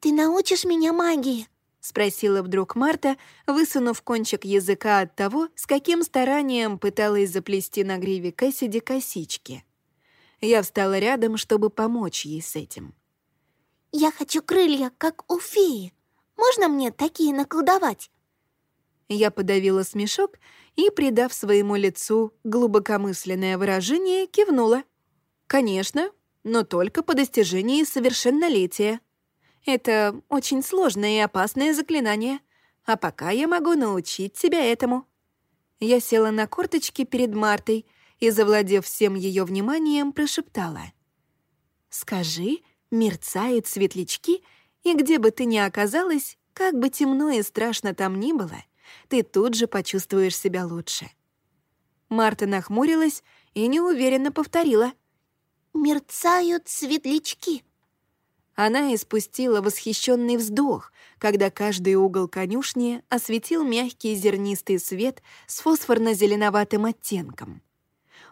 «Ты научишь меня магии?» — спросила вдруг Марта, высунув кончик языка от того, с каким старанием пыталась заплести на гриве Кэссиди косички. Я встала рядом, чтобы помочь ей с этим. «Я хочу крылья, как у феи. Можно мне такие наколдовать?» Я подавила смешок и, придав своему лицу глубокомысленное выражение, кивнула. «Конечно, но только по достижении совершеннолетия. Это очень сложное и опасное заклинание, а пока я могу научить тебя этому». Я села на корточки перед Мартой и, завладев всем ее вниманием, прошептала. «Скажи, мерцают светлячки, и где бы ты ни оказалась, как бы темно и страшно там ни было, ты тут же почувствуешь себя лучше». Марта нахмурилась и неуверенно повторила. «Мерцают светлячки». Она испустила восхищенный вздох, когда каждый угол конюшни осветил мягкий зернистый свет с фосфорно-зеленоватым оттенком.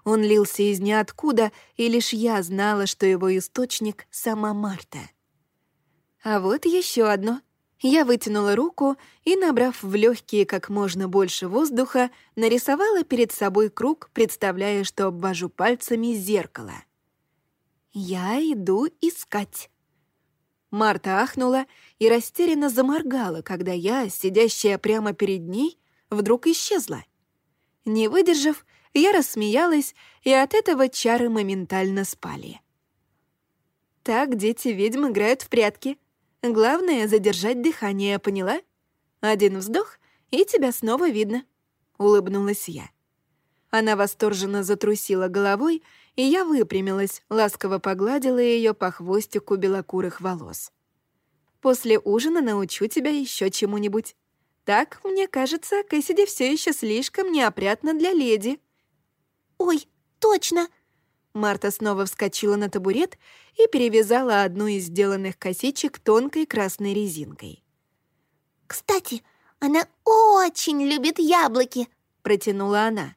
Он лился из ниоткуда, и лишь я знала, что его источник — сама Марта. А вот еще одно — я вытянула руку и, набрав в легкие как можно больше воздуха, нарисовала перед собой круг, представляя, что обвожу пальцами зеркало. «Я иду искать». Марта ахнула и растерянно заморгала, когда я, сидящая прямо перед ней, вдруг исчезла. Не выдержав, я рассмеялась, и от этого чары моментально спали. Так дети ведьм играют в прятки. Главное — задержать дыхание, поняла? Один вздох, и тебя снова видно. Улыбнулась я. Она восторженно затрусила головой, и я выпрямилась, ласково погладила ее по хвостику белокурых волос. «После ужина научу тебя еще чему-нибудь. Так, мне кажется, Кэссиди все еще слишком неопрятно для леди». «Ой, точно!» Марта снова вскочила на табурет и перевязала одну из сделанных косичек тонкой красной резинкой. «Кстати, она очень любит яблоки», — протянула она.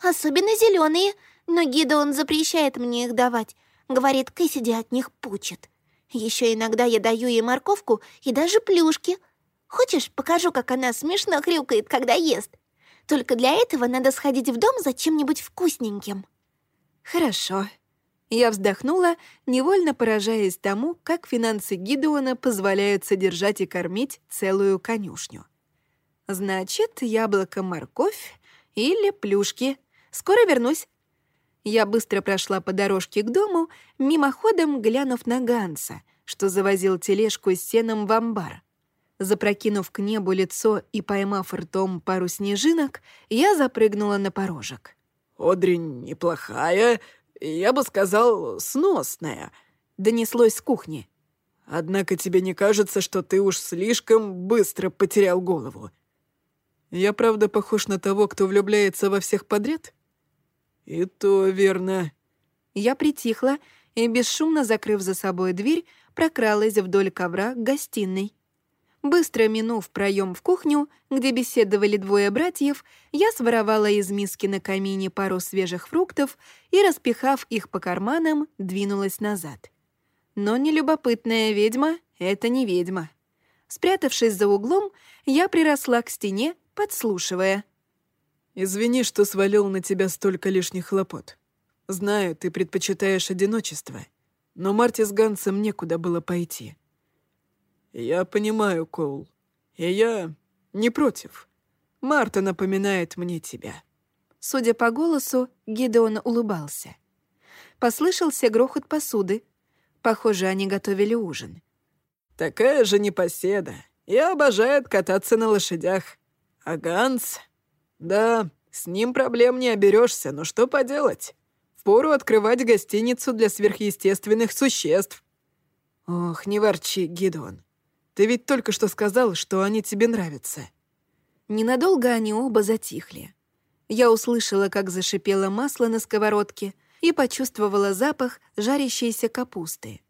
«Особенно зеленые, но Гидеон запрещает мне их давать. Говорит, Кэссиди от них пучит. Еще иногда я даю ей морковку и даже плюшки. Хочешь, покажу, как она смешно хрюкает, когда ест? Только для этого надо сходить в дом за чем-нибудь вкусненьким». «Хорошо». Я вздохнула, невольно поражаясь тому, как финансы Гидеона позволяют содержать и кормить целую конюшню. «Значит, яблоко-морковь или плюшки. Скоро вернусь». Я быстро прошла по дорожке к дому, мимоходом глянув на Ганса, что завозил тележку с сеном в амбар. Запрокинув к небу лицо и поймав ртом пару снежинок, я запрыгнула на порожек. «Одри неплохая, я бы сказал, сносная», — донеслось с кухни. «Однако тебе не кажется, что ты уж слишком быстро потерял голову?» «Я правда похож на того, кто влюбляется во всех подряд?» «И то верно». Я притихла и, бесшумно закрыв за собой дверь, прокралась вдоль ковра к гостиной. Быстро минув проем в кухню, где беседовали двое братьев, я своровала из миски на камине пару свежих фруктов и, распихав их по карманам, двинулась назад. Но нелюбопытная ведьма — это не ведьма. Спрятавшись за углом, я приросла к стене, подслушивая. «Извини, что свалил на тебя столько лишних хлопот. Знаю, ты предпочитаешь одиночество, но Марте с Гансом некуда было пойти». «Я понимаю, Коул. И я... не против. Марта напоминает мне тебя». Судя по голосу, Гидеон улыбался. Послышался грохот посуды. Похоже, они готовили ужин. «Такая же непоседа и обожает кататься на лошадях. А Ганс... Да, с ним проблем не оберешься, но что поделать? Впору открывать гостиницу для сверхъестественных существ». «Ох, не ворчи, Гидеон. Ты ведь только что сказал, что они тебе нравятся». Ненадолго они оба затихли. Я услышала, как зашипело масло на сковородке и почувствовала запах жарящейся капусты.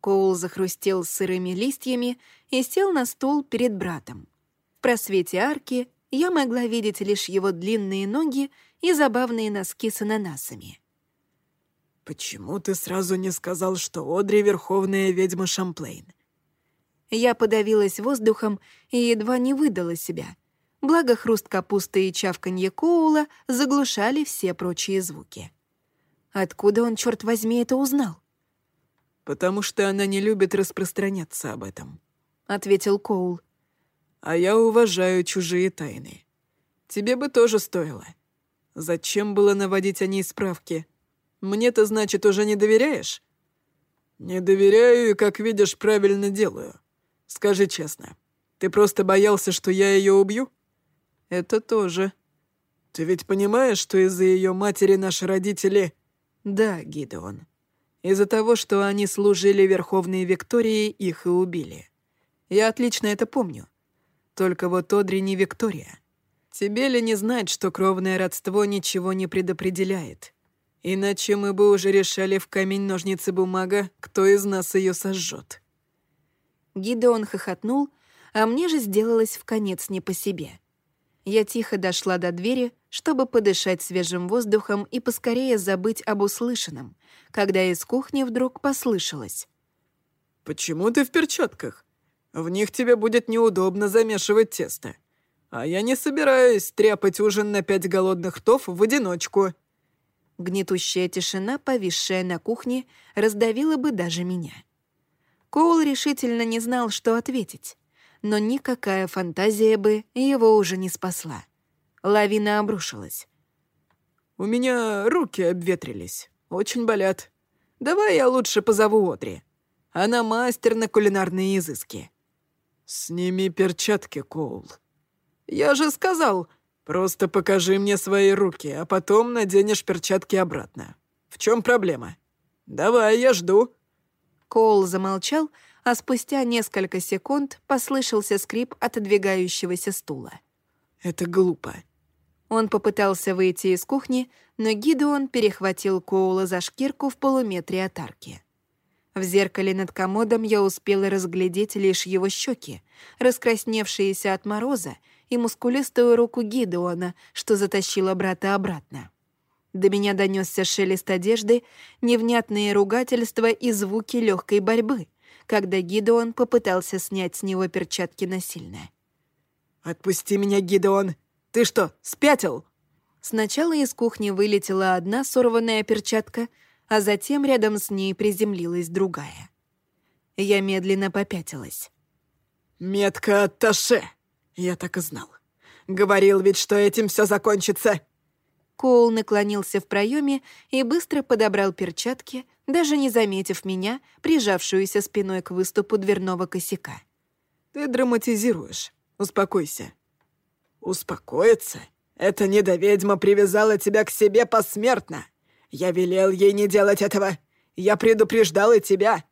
Коул захрустел сырыми листьями и сел на стул перед братом. В просвете арки я могла видеть лишь его длинные ноги и забавные носки с ананасами. «Почему ты сразу не сказал, что Одри — верховная ведьма Шамплейн?» Я подавилась воздухом и едва не выдала себя — благо хруст капусты и чавканье Коула заглушали все прочие звуки. Откуда он, черт возьми, это узнал? «Потому что она не любит распространяться об этом», — ответил Коул. «А я уважаю чужие тайны. Тебе бы тоже стоило. Зачем было наводить о ней справки? Мне-то, значит, уже не доверяешь?» «Не доверяю и, как видишь, правильно делаю. Скажи честно, ты просто боялся, что я ее убью?» «Это тоже». «Ты ведь понимаешь, что из-за ее матери наши родители...» «Да, Гидеон. Из-за того, что они служили Верховной Виктории, их и убили. Я отлично это помню. Только вот Одри не Виктория. Тебе ли не знать, что кровное родство ничего не предопределяет? Иначе мы бы уже решали в камень-ножницы-бумага, кто из нас ее сожжет. Гидеон хохотнул, а мне же сделалось в конец не по себе. Я тихо дошла до двери, чтобы подышать свежим воздухом и поскорее забыть об услышанном, когда из кухни вдруг послышалось. «Почему ты в перчатках? В них тебе будет неудобно замешивать тесто. А я не собираюсь тряпать ужин на пять голодных тов в одиночку». Гнетущая тишина, повисшая на кухне, раздавила бы даже меня. Коул решительно не знал, что ответить но никакая фантазия бы его уже не спасла. Лавина обрушилась. «У меня руки обветрились, очень болят. Давай я лучше позову Одри. Она мастер на кулинарные изыски». «Сними перчатки, Коул». «Я же сказал, просто покажи мне свои руки, а потом наденешь перчатки обратно. В чем проблема? Давай, я жду». Коул замолчал, а спустя несколько секунд послышался скрип отодвигающегося стула. «Это глупо». Он попытался выйти из кухни, но Гидеон перехватил Коула за шкирку в полуметре от арки. В зеркале над комодом я успела разглядеть лишь его щеки, раскрасневшиеся от мороза, и мускулистую руку Гидеона, что затащила брата обратно. До меня донесся шелест одежды, невнятные ругательства и звуки легкой борьбы, когда Гидеон попытался снять с него перчатки насильно. «Отпусти меня, Гидеон! Ты что, спятил?» Сначала из кухни вылетела одна сорванная перчатка, а затем рядом с ней приземлилась другая. Я медленно попятилась. «Метка Таше! Я так и знал. Говорил ведь, что этим все закончится!» Коул наклонился в проеме и быстро подобрал перчатки, даже не заметив меня, прижавшуюся спиной к выступу дверного косяка. «Ты драматизируешь. Успокойся». «Успокоиться? Эта недоведьма привязала тебя к себе посмертно. Я велел ей не делать этого. Я предупреждал и тебя.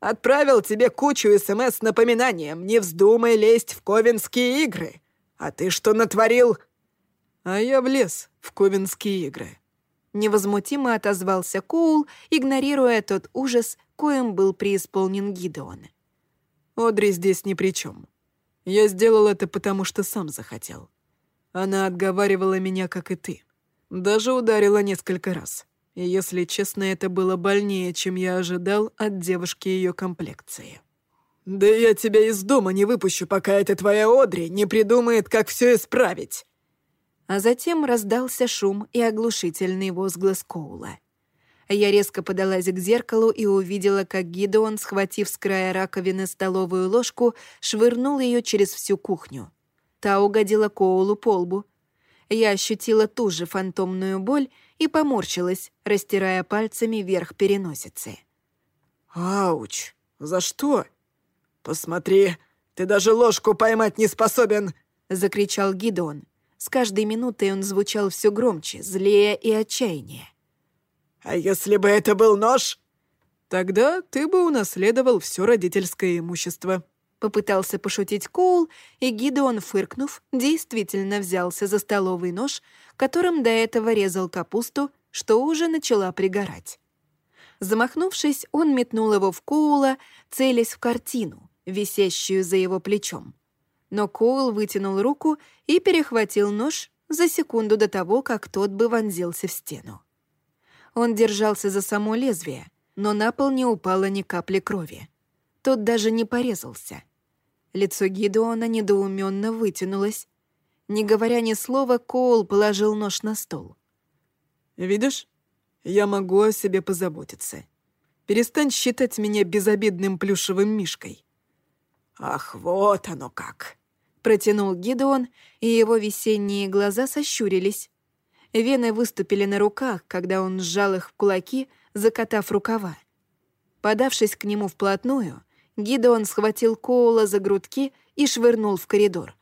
Отправил тебе кучу СМС с напоминанием «Не вздумай лезть в ковенские игры». А ты что натворил?» «А я влез в ковенские игры», Невозмутимо отозвался Коул, игнорируя тот ужас, коим был преисполнен Гидеон. «Одри здесь ни при чем. Я сделал это потому, что сам захотел. Она отговаривала меня, как и ты. Даже ударила несколько раз. И, если честно, это было больнее, чем я ожидал от девушки ее комплекции. «Да я тебя из дома не выпущу, пока эта твоя Одри не придумает, как все исправить!» А затем раздался шум и оглушительный возглас Коула. Я резко подалась к зеркалу и увидела, как Гидеон, схватив с края раковины столовую ложку, швырнул ее через всю кухню. Та угодила Коулу по лбу. Я ощутила ту же фантомную боль и поморщилась, растирая пальцами вверх переносицы. «Ауч! За что? Посмотри, ты даже ложку поймать не способен!» — закричал Гидон. С каждой минутой он звучал все громче, злее и отчаяннее. «А если бы это был нож?» «Тогда ты бы унаследовал все родительское имущество», Попытался пошутить Коул, и Гидеон, фыркнув, действительно взялся за столовый нож, которым до этого резал капусту, что уже начала пригорать. Замахнувшись, он метнул его в Коула, целясь в картину, висящую за его плечом. Но Коул вытянул руку и перехватил нож за секунду до того, как тот бы вонзился в стену. Он держался за само лезвие, но на пол не упало ни капли крови. Тот даже не порезался. Лицо Гидеона недоуменно вытянулось. Не говоря ни слова, Коул положил нож на стол. «Видишь, я могу о себе позаботиться. Перестань считать меня безобидным плюшевым мишкой». «Ах, вот оно как!» Протянул Гидеон, и его весенние глаза сощурились. Вены выступили на руках, когда он сжал их в кулаки, закатав рукава. Подавшись к нему вплотную, Гидеон схватил Коула за грудки и швырнул в коридор.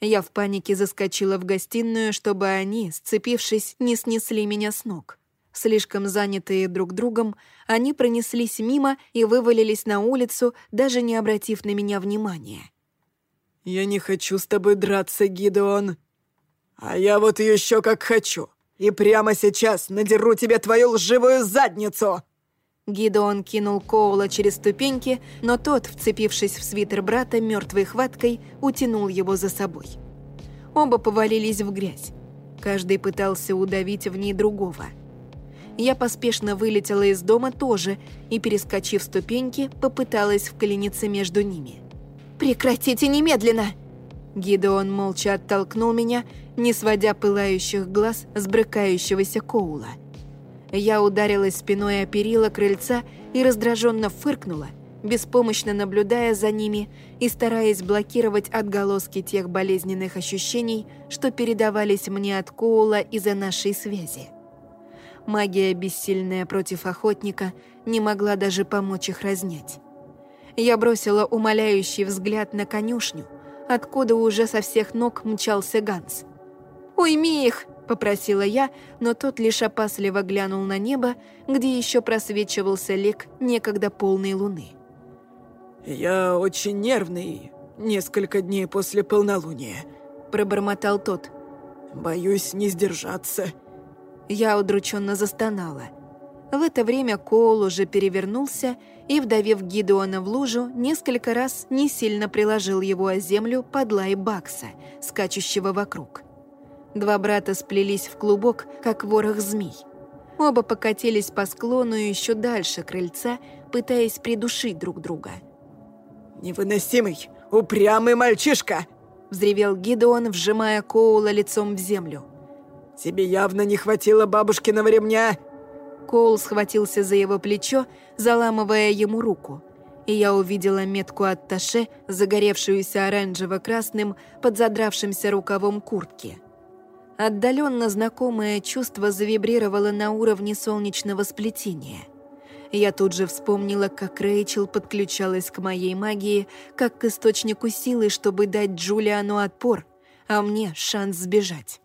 Я в панике заскочила в гостиную, чтобы они, сцепившись, не снесли меня с ног. Слишком занятые друг другом, они пронеслись мимо и вывалились на улицу, даже не обратив на меня внимания. «Я не хочу с тобой драться, Гидеон». «А я вот еще как хочу. И прямо сейчас надеру тебе твою лживую задницу!» Гидеон кинул Коула через ступеньки, но тот, вцепившись в свитер брата мертвой хваткой, утянул его за собой. Оба повалились в грязь. Каждый пытался удавить в ней другого. Я поспешно вылетела из дома тоже и, перескочив ступеньки, попыталась вклиниться между ними. «Прекратите немедленно!» Гидеон молча оттолкнул меня, не сводя пылающих глаз с брыкающегося Коула. Я ударилась спиной о перила крыльца и раздраженно фыркнула, беспомощно наблюдая за ними и стараясь блокировать отголоски тех болезненных ощущений, что передавались мне от Коула из-за нашей связи. Магия, бессильная против охотника, не могла даже помочь их разнять. Я бросила умоляющий взгляд на конюшню, откуда уже со всех ног мчался Ганс. «Уйми их!» попросила я, но тот лишь опасливо глянул на небо, где еще просвечивался лик некогда полной луны. «Я очень нервный несколько дней после полнолуния», — пробормотал тот. «Боюсь не сдержаться». Я удрученно застонала. В это время Коул уже перевернулся и, вдавив Гидеона в лужу, несколько раз не сильно приложил его о землю под лай Бакса, скачущего вокруг. Два брата сплелись в клубок, как ворох змей. Оба покатились по склону еще дальше крыльца, пытаясь придушить друг друга. «Невыносимый, упрямый мальчишка!» — взревел Гидеон, вжимая Коула лицом в землю. «Тебе явно не хватило бабушкиного ремня!» Коул схватился за его плечо, заламывая ему руку, и я увидела метку от Таше, загоревшуюся оранжево-красным под задравшимся рукавом куртки. Отдаленно знакомое чувство завибрировало на уровне солнечного сплетения. Я тут же вспомнила, как Рэйчел подключалась к моей магии, как к источнику силы, чтобы дать Джулиану отпор, а мне шанс сбежать.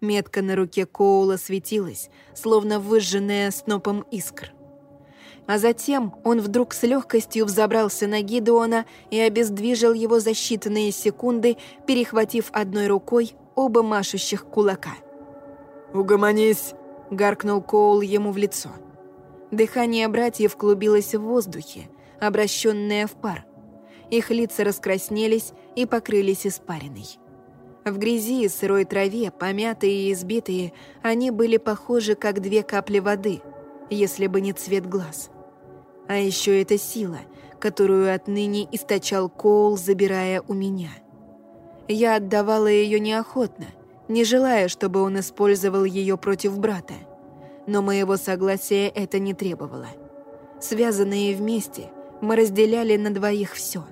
Метка на руке Коула светилась, словно выжженная снопом искр. А затем он вдруг с легкостью взобрался на Гидеона и обездвижил его за считанные секунды, перехватив одной рукой оба машущих кулака. «Угомонись!» — гаркнул Коул ему в лицо. Дыхание братьев клубилось в воздухе, обращенное в пар. Их лица раскраснелись и покрылись испариной. В грязи и сырой траве, помятые и избитые, они были похожи, как две капли воды, если бы не цвет глаз. А еще эта сила, которую отныне источал Коул, забирая у меня — я отдавала ее неохотно, не желая, чтобы он использовал ее против брата. Но моего согласия это не требовало. Связанные вместе, мы разделяли на двоих все.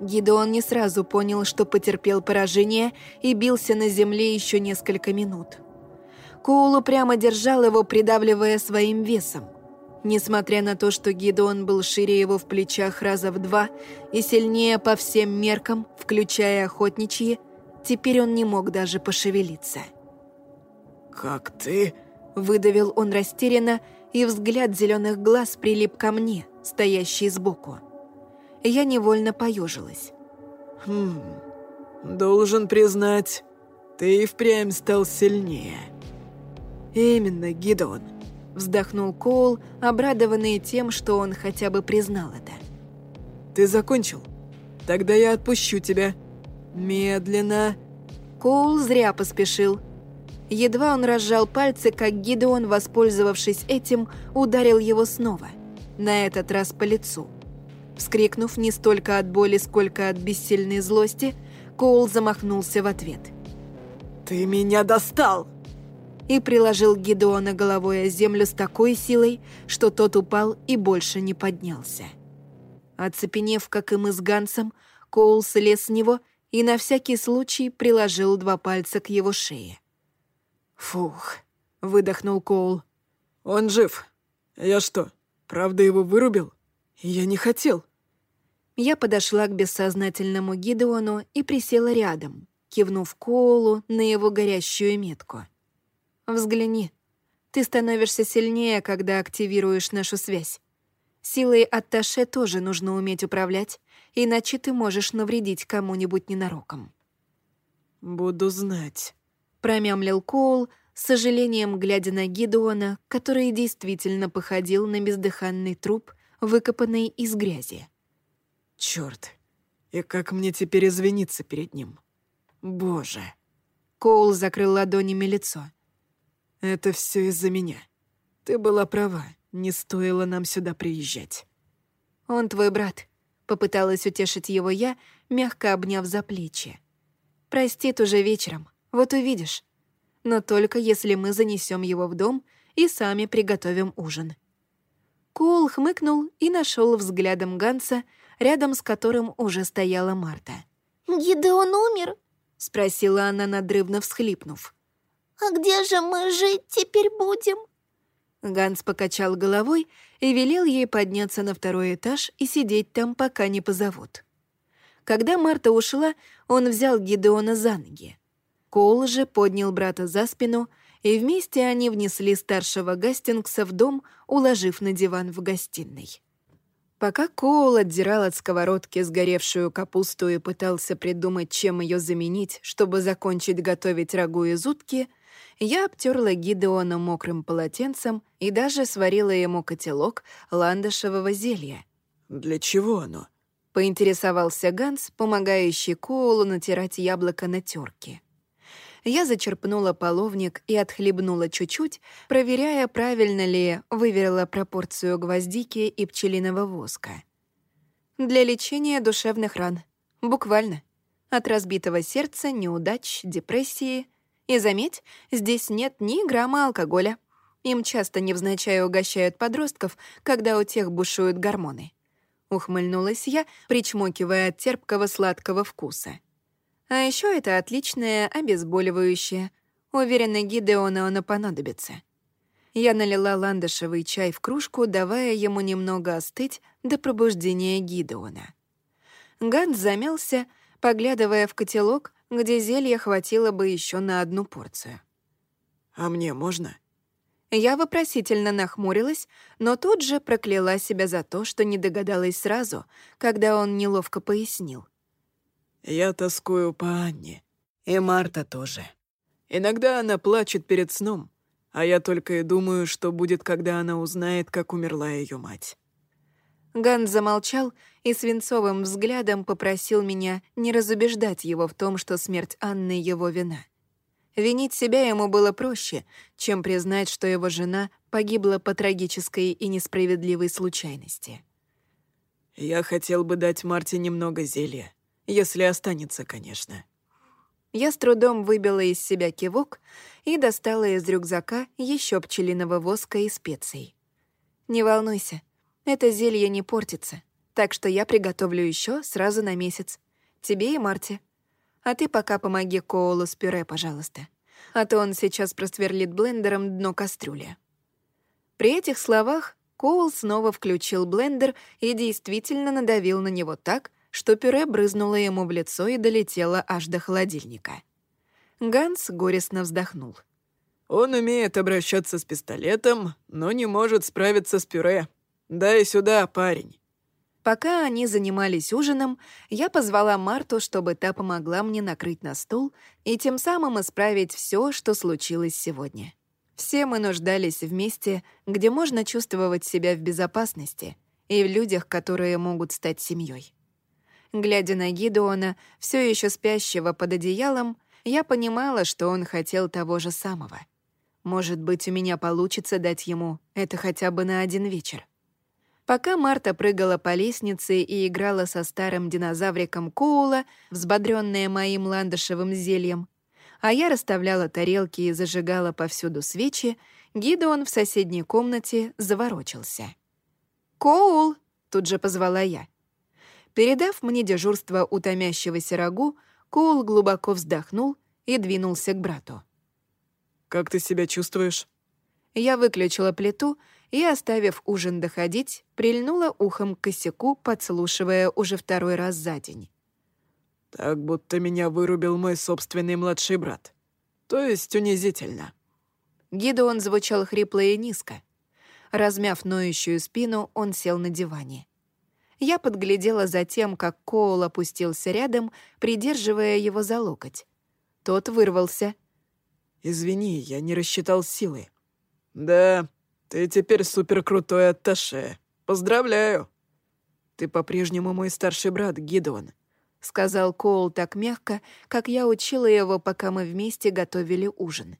Гидеон не сразу понял, что потерпел поражение и бился на земле еще несколько минут. Коулу прямо держал его, придавливая своим весом. Несмотря на то, что Гидеон был шире его в плечах раза в два и сильнее по всем меркам, включая охотничьи, теперь он не мог даже пошевелиться. «Как ты?» — выдавил он растерянно, и взгляд зеленых глаз прилип ко мне, стоящий сбоку. Я невольно поежилась. «Хм, должен признать, ты и впрямь стал сильнее». «Именно, Гидон», — вздохнул Коул, обрадованный тем, что он хотя бы признал это. «Ты закончил? Тогда я отпущу тебя. Медленно». Коул зря поспешил. Едва он разжал пальцы, как Гидеон, воспользовавшись этим, ударил его снова. На этот раз по лицу. Вскрикнув не столько от боли, сколько от бессильной злости, Коул замахнулся в ответ. «Ты меня достал!» И приложил Гидеона головой о землю с такой силой, что тот упал и больше не поднялся. Оцепенев, как и мы с Гансом, Коул слез с него и на всякий случай приложил два пальца к его шее. «Фух», — выдохнул Коул. «Он жив. Я что, правда его вырубил? Я не хотел». Я подошла к бессознательному Гидеону и присела рядом, кивнув Коулу на его горящую метку. «Взгляни. Ты становишься сильнее, когда активируешь нашу связь. Силой атташе тоже нужно уметь управлять, иначе ты можешь навредить кому-нибудь ненароком». «Буду знать», промямлил Коул, с сожалением глядя на Гидеона, который действительно походил на бездыханный труп, выкопанный из грязи. Черт, и как мне теперь извиниться перед ним? Боже!» Коул закрыл ладонями лицо. «Это все из-за меня. Ты была права, не стоило нам сюда приезжать». «Он твой брат», — попыталась утешить его я, мягко обняв за плечи. «Простит уже вечером. Вот увидишь. Но только если мы занесем его в дом и сами приготовим ужин». Коул хмыкнул и нашел взглядом Ганса, рядом с которым уже стояла Марта. «Гидеон умер?» — спросила она, надрывно всхлипнув. «А где же мы жить теперь будем?» Ганс покачал головой и велел ей подняться на второй этаж и сидеть там, пока не позовут. Когда Марта ушла, он взял Гидеона за ноги. Коул же поднял брата за спину, и вместе они внесли старшего Гастингса в дом, уложив на диван в гостиной. Пока Коул отдирал от сковородки сгоревшую капусту и пытался придумать, чем ее заменить, чтобы закончить готовить рагу из утки, я обтерла Гидеона мокрым полотенцем и даже сварила ему котелок ландышевого зелья. «Для чего оно?» — поинтересовался Ганс, помогающий Коулу натирать яблоко на терке я зачерпнула половник и отхлебнула чуть-чуть, проверяя, правильно ли выверила пропорцию гвоздики и пчелиного воска. Для лечения душевных ран. Буквально. От разбитого сердца, неудач, депрессии. И заметь, здесь нет ни грамма алкоголя. Им часто невзначай угощают подростков, когда у тех бушуют гормоны. Ухмыльнулась я, причмокивая от терпкого сладкого вкуса. А еще это отличное обезболивающее. Уверена, Гидеону оно понадобится. Я налила ландышевый чай в кружку, давая ему немного остыть до пробуждения Гидеона. Ганс замялся, поглядывая в котелок, где зелья хватило бы еще на одну порцию. «А мне можно?» Я вопросительно нахмурилась, но тут же прокляла себя за то, что не догадалась сразу, когда он неловко пояснил. Я тоскую по Анне. И Марта тоже. Иногда она плачет перед сном, а я только и думаю, что будет, когда она узнает, как умерла ее мать. Ганс замолчал и свинцовым взглядом попросил меня не разубеждать его в том, что смерть Анны — его вина. Винить себя ему было проще, чем признать, что его жена погибла по трагической и несправедливой случайности. «Я хотел бы дать Марте немного зелья», если останется, конечно. Я с трудом выбила из себя кивок и достала из рюкзака еще пчелиного воска и специй. «Не волнуйся, это зелье не портится, Так что я приготовлю еще сразу на месяц. Тебе и Марте. А ты пока помоги Коулу с пюре, пожалуйста. А то он сейчас просверлит блендером дно кастрюли». При этих словах Коул снова включил блендер и действительно надавил на него так, что пюре брызнуло ему в лицо и долетело аж до холодильника. Ганс горестно вздохнул. «Он умеет обращаться с пистолетом, но не может справиться с пюре. Дай сюда, парень». Пока они занимались ужином, я позвала Марту, чтобы та помогла мне накрыть на стол и тем самым исправить все, что случилось сегодня. Все мы нуждались в месте, где можно чувствовать себя в безопасности и в людях, которые могут стать семьей. Глядя на Гидеона, все еще спящего под одеялом, я понимала, что он хотел того же самого. Может быть, у меня получится дать ему это хотя бы на один вечер. Пока Марта прыгала по лестнице и играла со старым динозавриком Коула, взбодрённая моим ландышевым зельем, а я расставляла тарелки и зажигала повсюду свечи, Гидеон в соседней комнате заворочился. «Коул!» — тут же позвала я. Передав мне дежурство у томящегося рагу, Коул глубоко вздохнул и двинулся к брату. «Как ты себя чувствуешь?» Я выключила плиту и, оставив ужин доходить, прильнула ухом к косяку, подслушивая уже второй раз за день. Так будто меня вырубил мой собственный младший брат. То есть унизительно. Гидеон звучал хрипло и низко. Размяв ноющую спину, он сел на диване. Я подглядела за тем, как Коул опустился рядом, придерживая его за локоть. Тот вырвался. «Извини, я не рассчитал силы». «Да, ты теперь суперкрутой атташе. Поздравляю!» «Ты по-прежнему мой старший брат, Гидеон. — сказал Коул так мягко, как я учила его, пока мы вместе готовили ужин.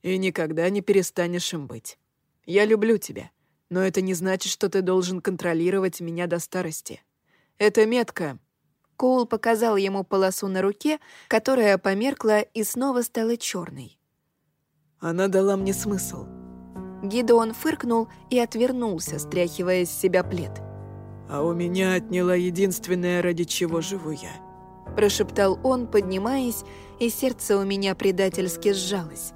«И никогда не перестанешь им быть. Я люблю тебя, но это не значит, что ты должен контролировать меня до старости. Это метка». Коул показал ему полосу на руке, которая померкла и снова стала черной. «Она дала мне смысл». Гидеон фыркнул и отвернулся, стряхивая с себя плед а у меня отняла единственное, ради чего живу я», — прошептал он, поднимаясь, и сердце у меня предательски сжалось.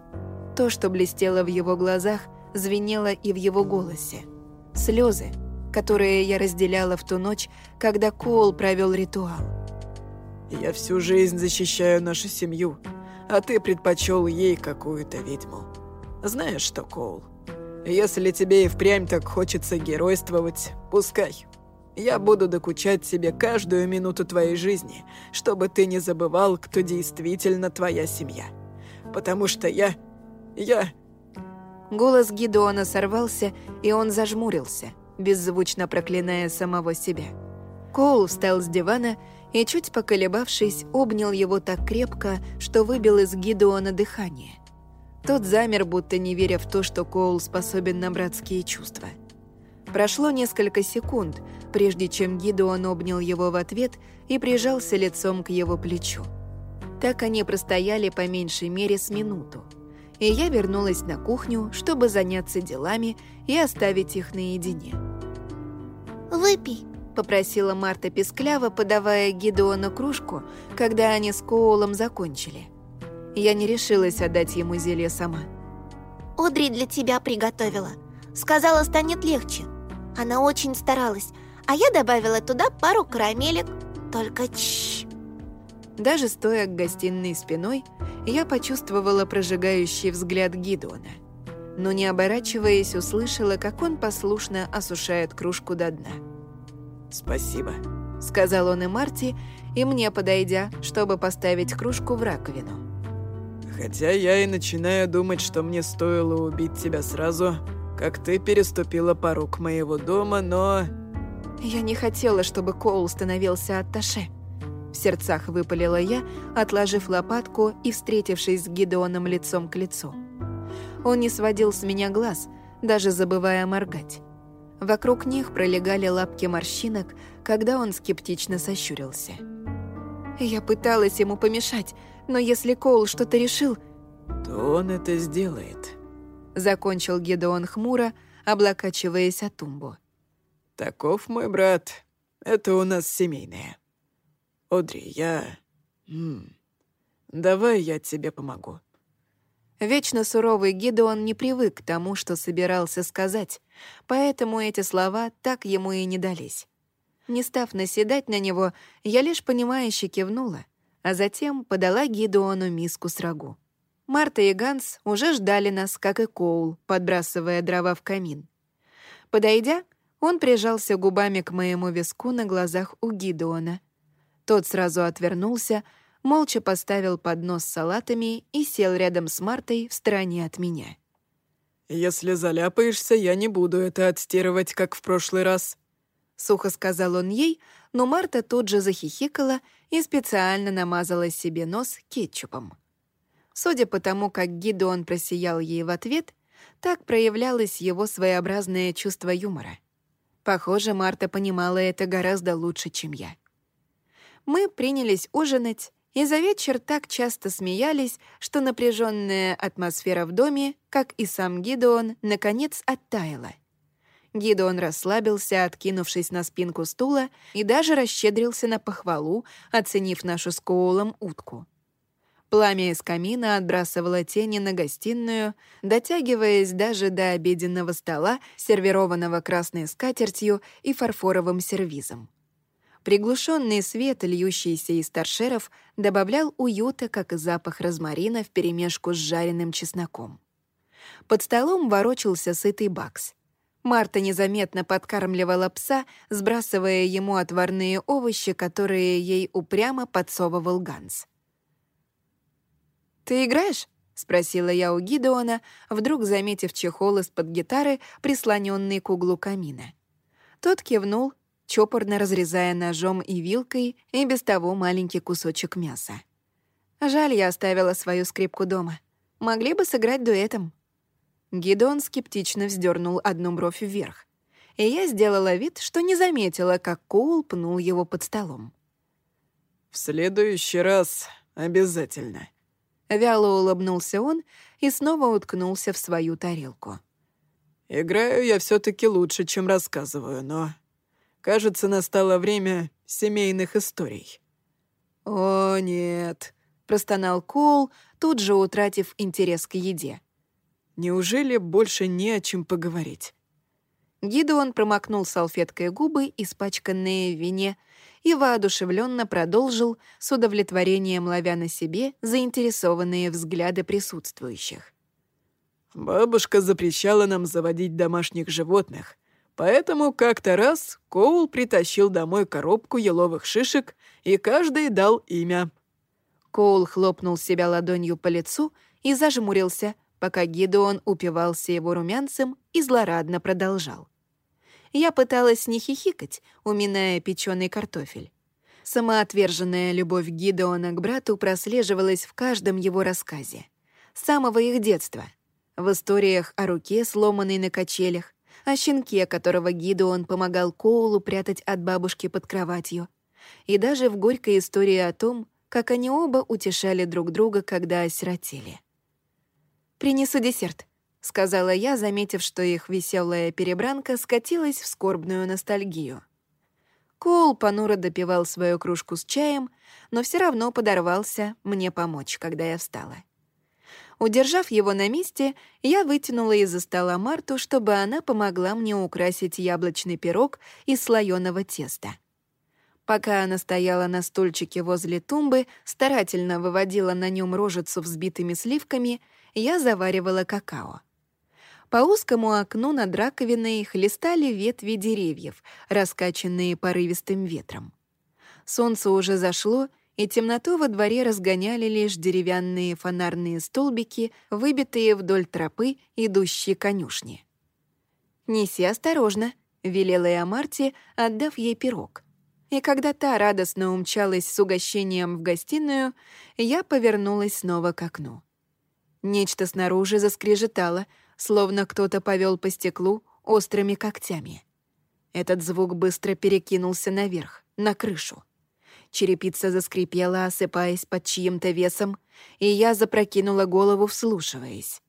То, что блестело в его глазах, звенело и в его голосе. Слезы, которые я разделяла в ту ночь, когда Коул провел ритуал. «Я всю жизнь защищаю нашу семью, а ты предпочел ей какую-то ведьму. Знаешь что, Коул, если тебе и впрямь так хочется геройствовать, пускай». Я буду докучать тебе каждую минуту твоей жизни, чтобы ты не забывал, кто действительно твоя семья. Потому что я... я...» Голос Гидеона сорвался, и он зажмурился, беззвучно проклиная самого себя. Коул встал с дивана и, чуть поколебавшись, обнял его так крепко, что выбил из Гидеона дыхание. Тот замер, будто не веря в то, что Коул способен на братские чувства. Прошло несколько секунд, прежде чем Гидеон обнял его в ответ и прижался лицом к его плечу. Так они простояли по меньшей мере с минуту. И я вернулась на кухню, чтобы заняться делами и оставить их наедине. «Выпей», — попросила Марта Песклява, подавая Гидеону кружку, когда они с Коулом закончили. Я не решилась отдать ему зелье сама. «Одри для тебя приготовила. Сказала, станет легче. Она очень старалась, а я добавила туда пару карамелек. Только чш. Даже стоя к гостиной спиной, я почувствовала прожигающий взгляд Гидона. Но не оборачиваясь, услышала, как он послушно осушает кружку до дна. «Спасибо», — сказал он и Марти, и мне подойдя, чтобы поставить кружку в раковину. «Хотя я и начинаю думать, что мне стоило убить тебя сразу, как ты переступила порог моего дома, но...» «Я не хотела, чтобы Коул становился атташе». В сердцах выпалила я, отложив лопатку и встретившись с Гидеоном лицом к лицу. Он не сводил с меня глаз, даже забывая моргать. Вокруг них пролегали лапки морщинок, когда он скептично сощурился. Я пыталась ему помешать, но если Коул что-то решил... То он это сделает. Закончил Гедеон хмуро, облокачиваясь о тумбу. «Таков мой брат. Это у нас семейное. Одри, я... М -м, давай я тебе помогу». Вечно суровый Гидеон не привык к тому, что собирался сказать, поэтому эти слова так ему и не дались. Не став наседать на него, я лишь понимающе кивнула, а затем подала Гидеону миску с рагу. Марта и Ганс уже ждали нас, как и Коул, подбрасывая дрова в камин. Подойдя, он прижался губами к моему виску на глазах у Гидеона. Тот сразу отвернулся, молча поставил поднос с салатами и сел рядом с Мартой в стороне от меня. «Если заляпаешься, я не буду это отстирывать, как в прошлый раз», — сухо сказал он ей, но Марта тут же захихикала и специально намазала себе нос кетчупом. Судя по тому, как Гидеон просиял ей в ответ, так проявлялось его своеобразное чувство юмора. Похоже, Марта понимала это гораздо лучше, чем я. Мы принялись ужинать, и за вечер так часто смеялись, что напряженная атмосфера в доме, как и сам Гидеон, наконец оттаяла. Гидеон расслабился, откинувшись на спинку стула, и даже расщедрился на похвалу, оценив нашу с Коулом утку. Пламя из камина отбрасывало тени на гостиную, дотягиваясь даже до обеденного стола, сервированного красной скатертью и фарфоровым сервизом. Приглушенный свет, льющийся из торшеров, добавлял уюта, как запах розмарина вперемешку с жареным чесноком. Под столом ворочался сытый бакс. Марта незаметно подкармливала пса, сбрасывая ему отварные овощи, которые ей упрямо подсовывал Ганс. «Ты играешь?» — спросила я у Гидеона, вдруг заметив чехол из-под гитары, прислоненный к углу камина. Тот кивнул, чопорно разрезая ножом и вилкой и без того маленький кусочек мяса. «Жаль, я оставила свою скрипку дома. Могли бы сыграть дуэтом». Гидон скептично вздернул одну бровь вверх, и я сделала вид, что не заметила, как Коул пнул его под столом. «В следующий раз обязательно». Вяло улыбнулся он и снова уткнулся в свою тарелку. «Играю я все таки лучше, чем рассказываю, но Кажется, настало время семейных историй». «О, нет», — простонал Коул, тут же утратив интерес к еде. «Неужели больше не о чем поговорить?» Гидеон промокнул салфеткой губы, испачканные в вине, и воодушевленно продолжил, с удовлетворением ловя на себе заинтересованные взгляды присутствующих. «Бабушка запрещала нам заводить домашних животных, Поэтому как-то раз Коул притащил домой коробку еловых шишек, и каждый дал имя. Коул хлопнул себя ладонью по лицу и зажмурился, пока Гидеон упивался его румянцем и злорадно продолжал. Я пыталась не хихикать, уминая печеный картофель. Самоотверженная любовь Гидеона к брату прослеживалась в каждом его рассказе. С самого их детства. В историях о руке, сломанной на качелях, о щенке, которого Гидеон помогал Коулу прятать от бабушки под кроватью, и даже в горькой истории о том, как они оба утешали друг друга, когда осиротели. «Принесу десерт», — сказала я, заметив, что их веселая перебранка скатилась в скорбную ностальгию. Коул понуро допивал свою кружку с чаем, но все равно подорвался мне помочь, когда я встала. Удержав его на месте, я вытянула из-за стола Марту, чтобы она помогла мне украсить яблочный пирог из слоеного теста. Пока она стояла на стульчике возле тумбы, старательно выводила на нем рожицу взбитыми сливками, я заваривала какао. По узкому окну над раковиной хлестали ветви деревьев, раскачанные порывистым ветром. Солнце уже зашло, и темноту во дворе разгоняли лишь деревянные фонарные столбики, выбитые вдоль тропы, идущие конюшни. «Неси осторожно», — велела я Марте, отдав ей пирог. И когда та радостно умчалась с угощением в гостиную, я повернулась снова к окну. Нечто снаружи заскрежетало, словно кто-то повел по стеклу острыми когтями. Этот звук быстро перекинулся наверх, на крышу. Черепица заскрипела, осыпаясь под чьим-то весом, и я запрокинула голову, вслушиваясь.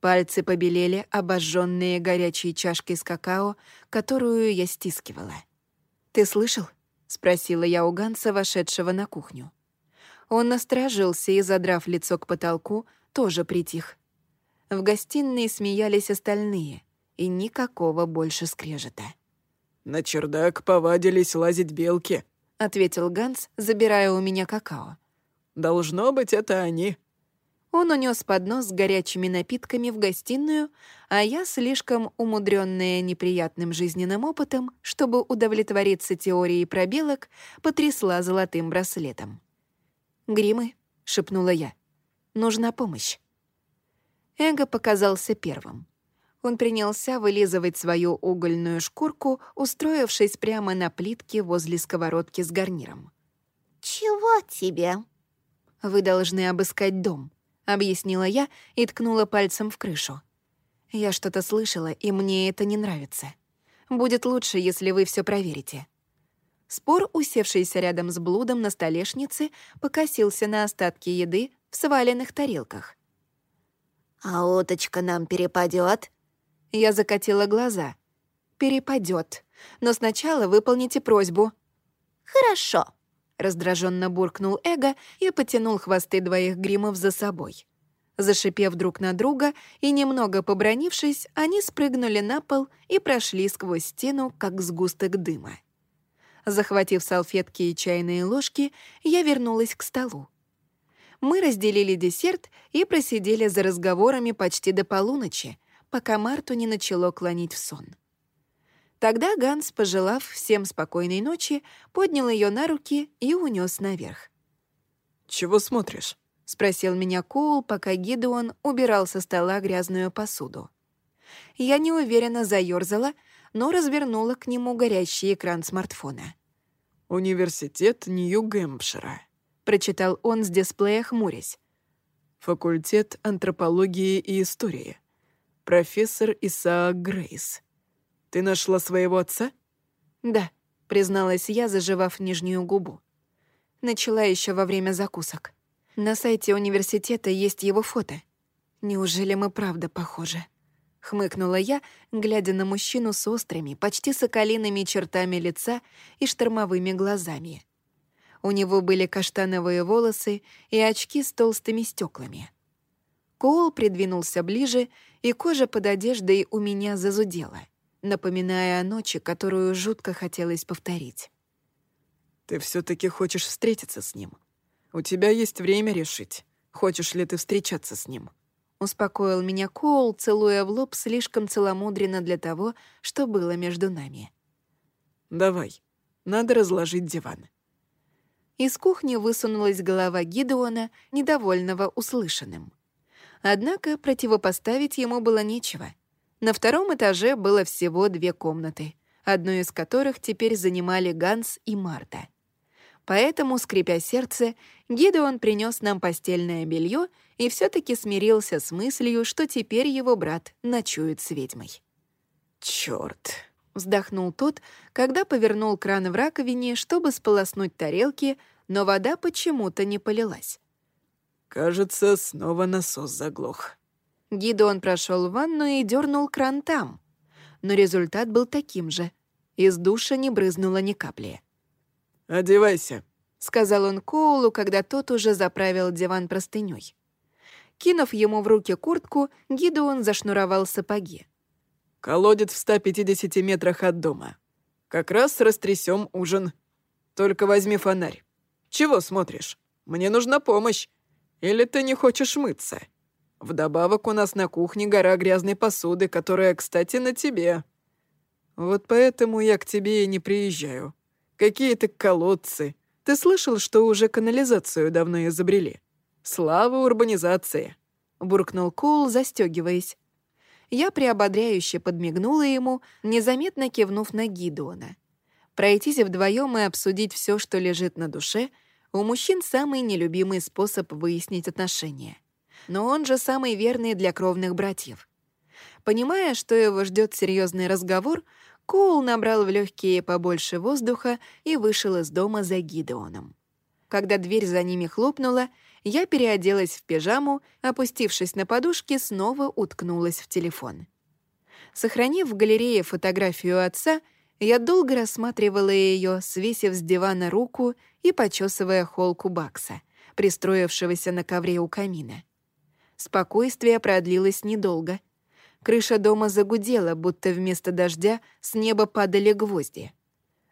Пальцы побелели, обожженные горячей чашкой с какао, которую я стискивала. «Ты слышал?» — спросила я у Ганса, вошедшего на кухню. Он насторожился и, задрав лицо к потолку, тоже притих. В гостиной смеялись остальные, и никакого больше скрежета. «На чердак повадились лазить белки», — ответил Ганс, забирая у меня какао. «Должно быть, это они». Он унес поднос с горячими напитками в гостиную, а я, слишком умудренная неприятным жизненным опытом, чтобы удовлетвориться теорией пробелок, потрясла золотым браслетом. «Гримы», — шепнула я, — «нужна помощь». Эго показался первым. Он принялся вылизывать свою угольную шкурку, устроившись прямо на плитке возле сковородки с гарниром. «Чего тебе?» «Вы должны обыскать дом», — объяснила я и ткнула пальцем в крышу. «Я что-то слышала, и мне это не нравится. Будет лучше, если вы все проверите». Спор, усевшийся рядом с блудом на столешнице, покосился на остатки еды в сваленных тарелках. «А уточка нам перепадет? Я закатила глаза. «Перепадет. Но сначала выполните просьбу». «Хорошо», — раздраженно буркнул Эго и потянул хвосты двоих гримов за собой. Зашипев друг на друга и немного побронившись, они спрыгнули на пол и прошли сквозь стену, как сгусток дыма. Захватив салфетки и чайные ложки, я вернулась к столу. Мы разделили десерт и просидели за разговорами почти до полуночи, пока Марту не начало клонить в сон. Тогда Ганс, пожелав всем спокойной ночи, поднял ее на руки и унес наверх. «Чего смотришь?» — спросил меня Коул, пока Гидеон убирал со стола грязную посуду. Я неуверенно заёрзала, но развернула к нему горящий экран смартфона. «Университет Нью-Гэмпшира», — прочитал он с дисплея, хмурясь. «Факультет антропологии и истории. Профессор Исаак Грейс. Ты нашла своего отца?» «Да», — призналась я, заживав нижнюю губу. Начала еще во время закусок. На сайте университета есть его фото. Неужели мы правда похожи? Хмыкнула я, глядя на мужчину с острыми, почти соколиными чертами лица и штормовыми глазами. У него были каштановые волосы и очки с толстыми стеклами. Коул придвинулся ближе, и кожа под одеждой у меня зазудела, напоминая о ночи, которую жутко хотелось повторить. «Ты все таки хочешь встретиться с ним? У тебя есть время решить, хочешь ли ты встречаться с ним?» Успокоил меня Коул, целуя в лоб слишком целомудренно для того, что было между нами. «Давай, надо разложить диван». Из кухни высунулась голова Гидеона, недовольного услышанным. Однако противопоставить ему было нечего. На втором этаже было всего две комнаты, одну из которых теперь занимали Ганс и Марта. Поэтому, скрипя сердце, Гидеон принес нам постельное белье и все таки смирился с мыслью, что теперь его брат ночует с ведьмой. Черт! вздохнул тот, когда повернул кран в раковине, чтобы сполоснуть тарелки, но вода почему-то не полилась. Кажется, снова насос заглох. Гидеон прошел в ванну и дернул кран там. Но результат был таким же. Из душа не брызнуло ни капли. «Одевайся», — сказал он Коулу, когда тот уже заправил диван простыней. Кинув ему в руки куртку, Гидеон зашнуровал сапоги. «Колодец в 150 метрах от дома. Как раз растрясем ужин. Только возьми фонарь. Чего смотришь? Мне нужна помощь. Или ты не хочешь мыться? Вдобавок у нас на кухне гора грязной посуды, которая, кстати, на тебе. Вот поэтому я к тебе и не приезжаю. Какие-то колодцы. Ты слышал, что уже канализацию давно изобрели? Слава урбанизации!» — буркнул Коул, застегиваясь. Я приободряюще подмигнула ему, незаметно кивнув на Гидуона. Пройтись вдвоем и обсудить все, что лежит на душе — у мужчин самый нелюбимый способ выяснить отношения. Но он же самый верный для кровных братьев. Понимая, что его ждет серьезный разговор, Коул набрал в легкие побольше воздуха и вышел из дома за Гидеоном. Когда дверь за ними хлопнула, я переоделась в пижаму, опустившись на подушке, снова уткнулась в телефон. Сохранив в галерее фотографию отца, Я долго рассматривала ее, свесив с дивана руку и почесывая холку Бакса, пристроившегося на ковре у камина. Спокойствие продлилось недолго. Крыша дома загудела, будто вместо дождя с неба падали гвозди.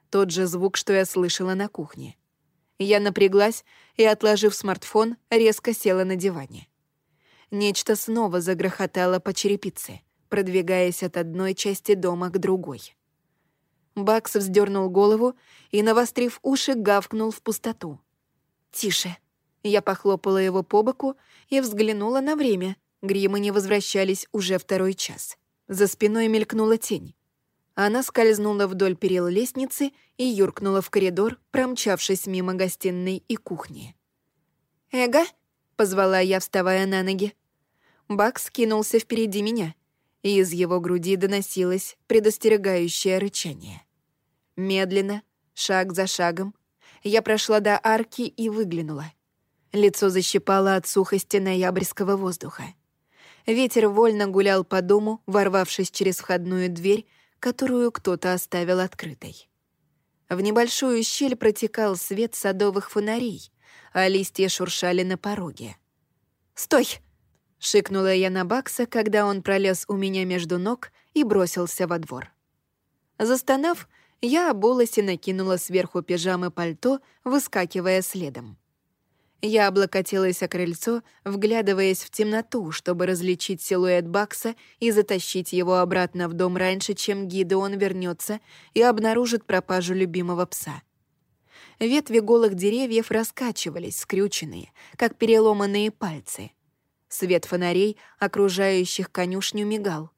Тот же звук, что я слышала на кухне. Я напряглась и, отложив смартфон, резко села на диване. Нечто снова загрохотало по черепице, продвигаясь от одной части дома к другой. Бакс вздернул голову и, навострив уши, гавкнул в пустоту. «Тише!» Я похлопала его по боку и взглянула на время. Гримы не возвращались уже второй час. За спиной мелькнула тень. Она скользнула вдоль перил лестницы и юркнула в коридор, промчавшись мимо гостиной и кухни. «Эго?» — позвала я, вставая на ноги. Бакс кинулся впереди меня, и из его груди доносилось предостерегающее рычание. Медленно, шаг за шагом, я прошла до арки и выглянула. Лицо защипало от сухости ноябрьского воздуха. Ветер вольно гулял по дому, ворвавшись через входную дверь, которую кто-то оставил открытой. В небольшую щель протекал свет садовых фонарей, а листья шуршали на пороге. «Стой!» — шикнула я на Бакса, когда он пролез у меня между ног и бросился во двор. Застонав, я обулась и накинула сверху пижамы пальто, выскакивая следом. Я облокотилась о крыльцо, вглядываясь в темноту, чтобы различить силуэт Бакса и затащить его обратно в дом раньше, чем Гидеон вернется и обнаружит пропажу любимого пса. Ветви голых деревьев раскачивались, скрюченные, как переломанные пальцы. Свет фонарей, окружающих конюшню, мигал.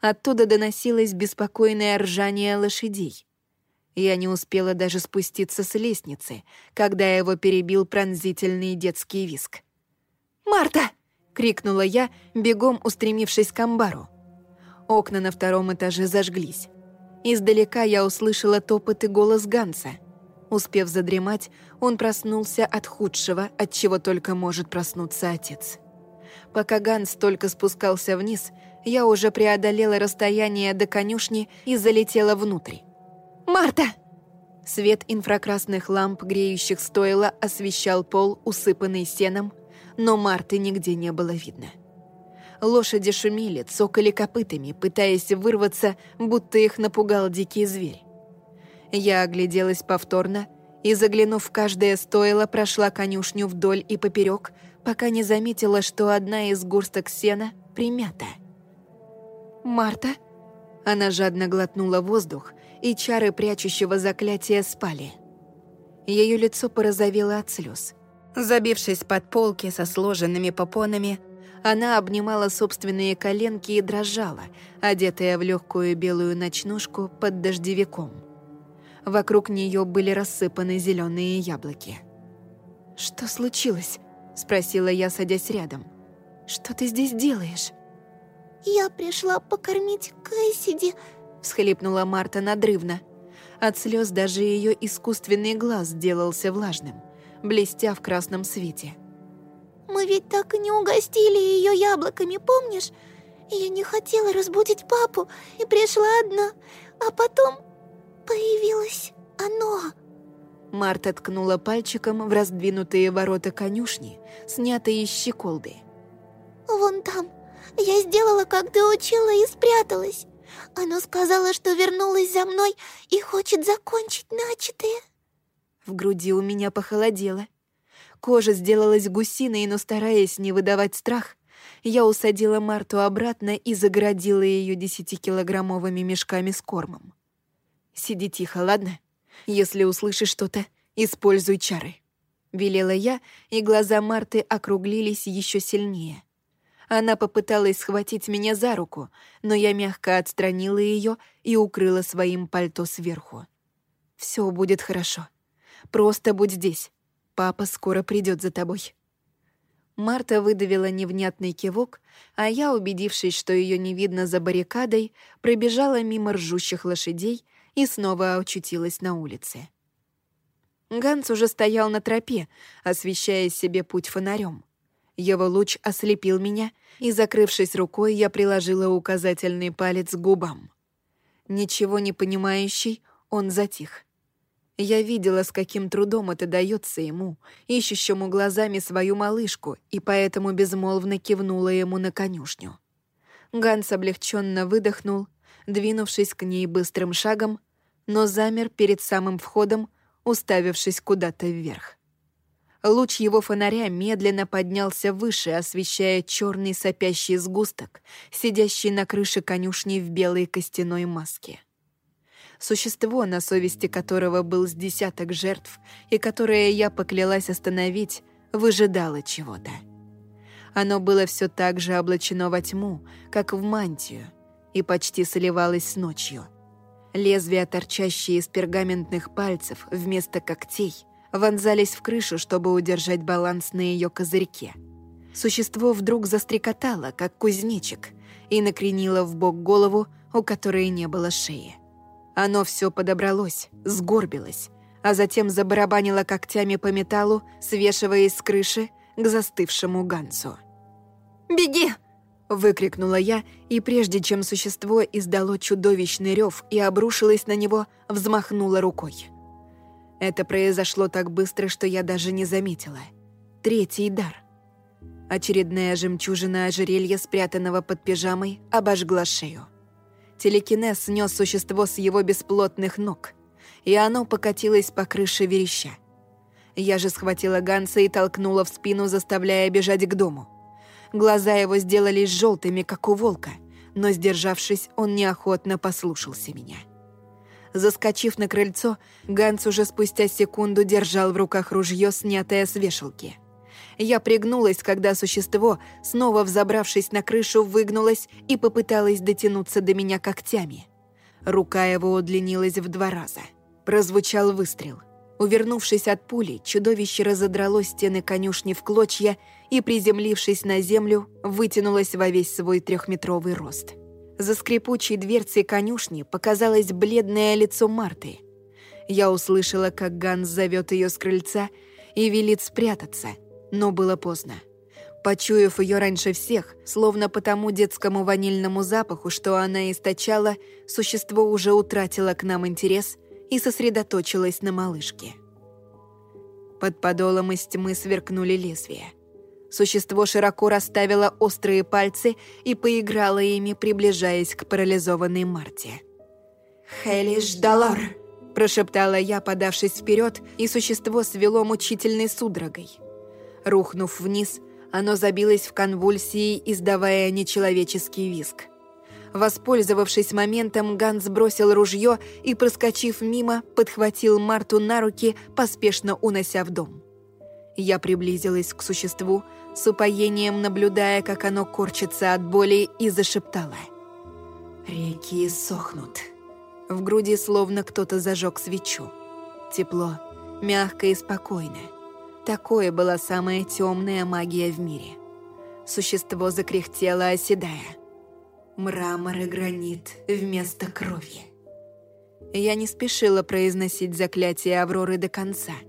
Оттуда доносилось беспокойное ржание лошадей. Я не успела даже спуститься с лестницы, когда его перебил пронзительный детский виск. «Марта!» — крикнула я, бегом устремившись к амбару. Окна на втором этаже зажглись. Издалека я услышала топот и голос Ганса. Успев задремать, он проснулся от худшего, от чего только может проснуться отец. Пока Ганс только спускался вниз, я уже преодолела расстояние до конюшни и залетела внутрь. «Марта!» Свет инфракрасных ламп, греющих стойло, освещал пол, усыпанный сеном, но Марты нигде не было видно. Лошади шумели, цокали копытами, пытаясь вырваться, будто их напугал дикий зверь. Я огляделась повторно и, заглянув в каждое стойло, прошла конюшню вдоль и поперек, пока не заметила, что одна из горсток сена примята. «Марта?» Она жадно глотнула воздух, и чары прячущего заклятия спали. Ее лицо порозовело от слез. Забившись под полки со сложенными попонами, она обнимала собственные коленки и дрожала, одетая в легкую белую ночнушку под дождевиком. Вокруг нее были рассыпаны зеленые яблоки. «Что случилось?» — спросила я, садясь рядом. «Что ты здесь делаешь?» «Я пришла покормить Кэссиди», — всхлипнула Марта надрывно. От слез даже ее искусственный глаз сделался влажным, блестя в красном свете. «Мы ведь так и не угостили ее яблоками, помнишь? Я не хотела разбудить папу и пришла одна, а потом появилось оно». Марта ткнула пальчиком в раздвинутые ворота конюшни, снятые из щеколды. «Вон там. Я сделала, как ты учила, и спряталась. Оно сказала, что вернулась за мной и хочет закончить начатое. В груди у меня похолодело. Кожа сделалась гусиной, но стараясь не выдавать страх, я усадила Марту обратно и загородила ее десятикилограммовыми мешками с кормом. «Сиди тихо, ладно? Если услышишь что-то, используй чары», — велела я, и глаза Марты округлились еще сильнее. Она попыталась схватить меня за руку, но я мягко отстранила ее и укрыла своим пальто сверху. Все будет хорошо. Просто будь здесь. Папа скоро придет за тобой». Марта выдавила невнятный кивок, а я, убедившись, что ее не видно за баррикадой, пробежала мимо ржущих лошадей и снова очутилась на улице. Ганс уже стоял на тропе, освещая себе путь фонарем. Его луч ослепил меня, и, закрывшись рукой, я приложила указательный палец к губам. Ничего не понимающий, он затих. Я видела, с каким трудом это дается ему, ищущему глазами свою малышку, и поэтому безмолвно кивнула ему на конюшню. Ганс облегченно выдохнул, двинувшись к ней быстрым шагом, но замер перед самым входом, уставившись куда-то вверх. Луч его фонаря медленно поднялся выше, освещая черный сопящий сгусток, сидящий на крыше конюшни в белой костяной маске. Существо, на совести которого был с десяток жертв, и которое я поклялась остановить, выжидало чего-то. Оно было все так же облачено во тьму, как в мантию, и почти сливалось с ночью. Лезвия, торчащие из пергаментных пальцев вместо когтей, вонзались в крышу, чтобы удержать баланс на ее козырьке. Существо вдруг застрекотало, как кузнечик, и накренило в бок голову, у которой не было шеи. Оно все подобралось, сгорбилось, а затем забарабанило когтями по металлу, свешиваясь с крыши к застывшему Гансу. «Беги!» — выкрикнула я, и прежде чем существо издало чудовищный рев и обрушилось на него, взмахнула рукой. Это произошло так быстро, что я даже не заметила. Третий дар. Очередная жемчужина ожерелья, спрятанного под пижамой, обожгла шею. Телекинез снес существо с его бесплотных ног, и оно покатилось по крыше вереща. Я же схватила Ганса и толкнула в спину, заставляя бежать к дому. Глаза его сделались желтыми, как у волка, но, сдержавшись, он неохотно послушался меня. Заскочив на крыльцо, Ганс уже спустя секунду держал в руках ружье, снятое с вешалки. Я пригнулась, когда существо, снова взобравшись на крышу, выгнулось и попыталось дотянуться до меня когтями. Рука его удлинилась в два раза. Прозвучал выстрел. Увернувшись от пули, чудовище разодрало стены конюшни в клочья и, приземлившись на землю, вытянулось во весь свой трехметровый рост. За скрипучей дверцей конюшни показалось бледное лицо Марты. Я услышала, как Ганс зовет ее с крыльца и велит спрятаться, но было поздно. Почуяв ее раньше всех, словно по тому детскому ванильному запаху, что она источала, существо уже утратило к нам интерес и сосредоточилось на малышке. Под подолом из тьмы сверкнули лезвия. Существо широко расставило острые пальцы и поиграло ими, приближаясь к парализованной Марте. «Хелиш Далар!» – прошептала я, подавшись вперед, и существо свело мучительной судорогой. Рухнув вниз, оно забилось в конвульсии, издавая нечеловеческий визг. Воспользовавшись моментом, Ганс бросил ружье и, проскочив мимо, подхватил Марту на руки, поспешно унося в дом. Я приблизилась к существу, с упоением наблюдая, как оно корчится от боли, и зашептала. «Реки сохнут». В груди словно кто-то зажег свечу. Тепло, мягко и спокойно. Такое была самая темная магия в мире. Существо закряхтело, оседая. Мрамор и гранит вместо крови. Я не спешила произносить заклятие Авроры до конца —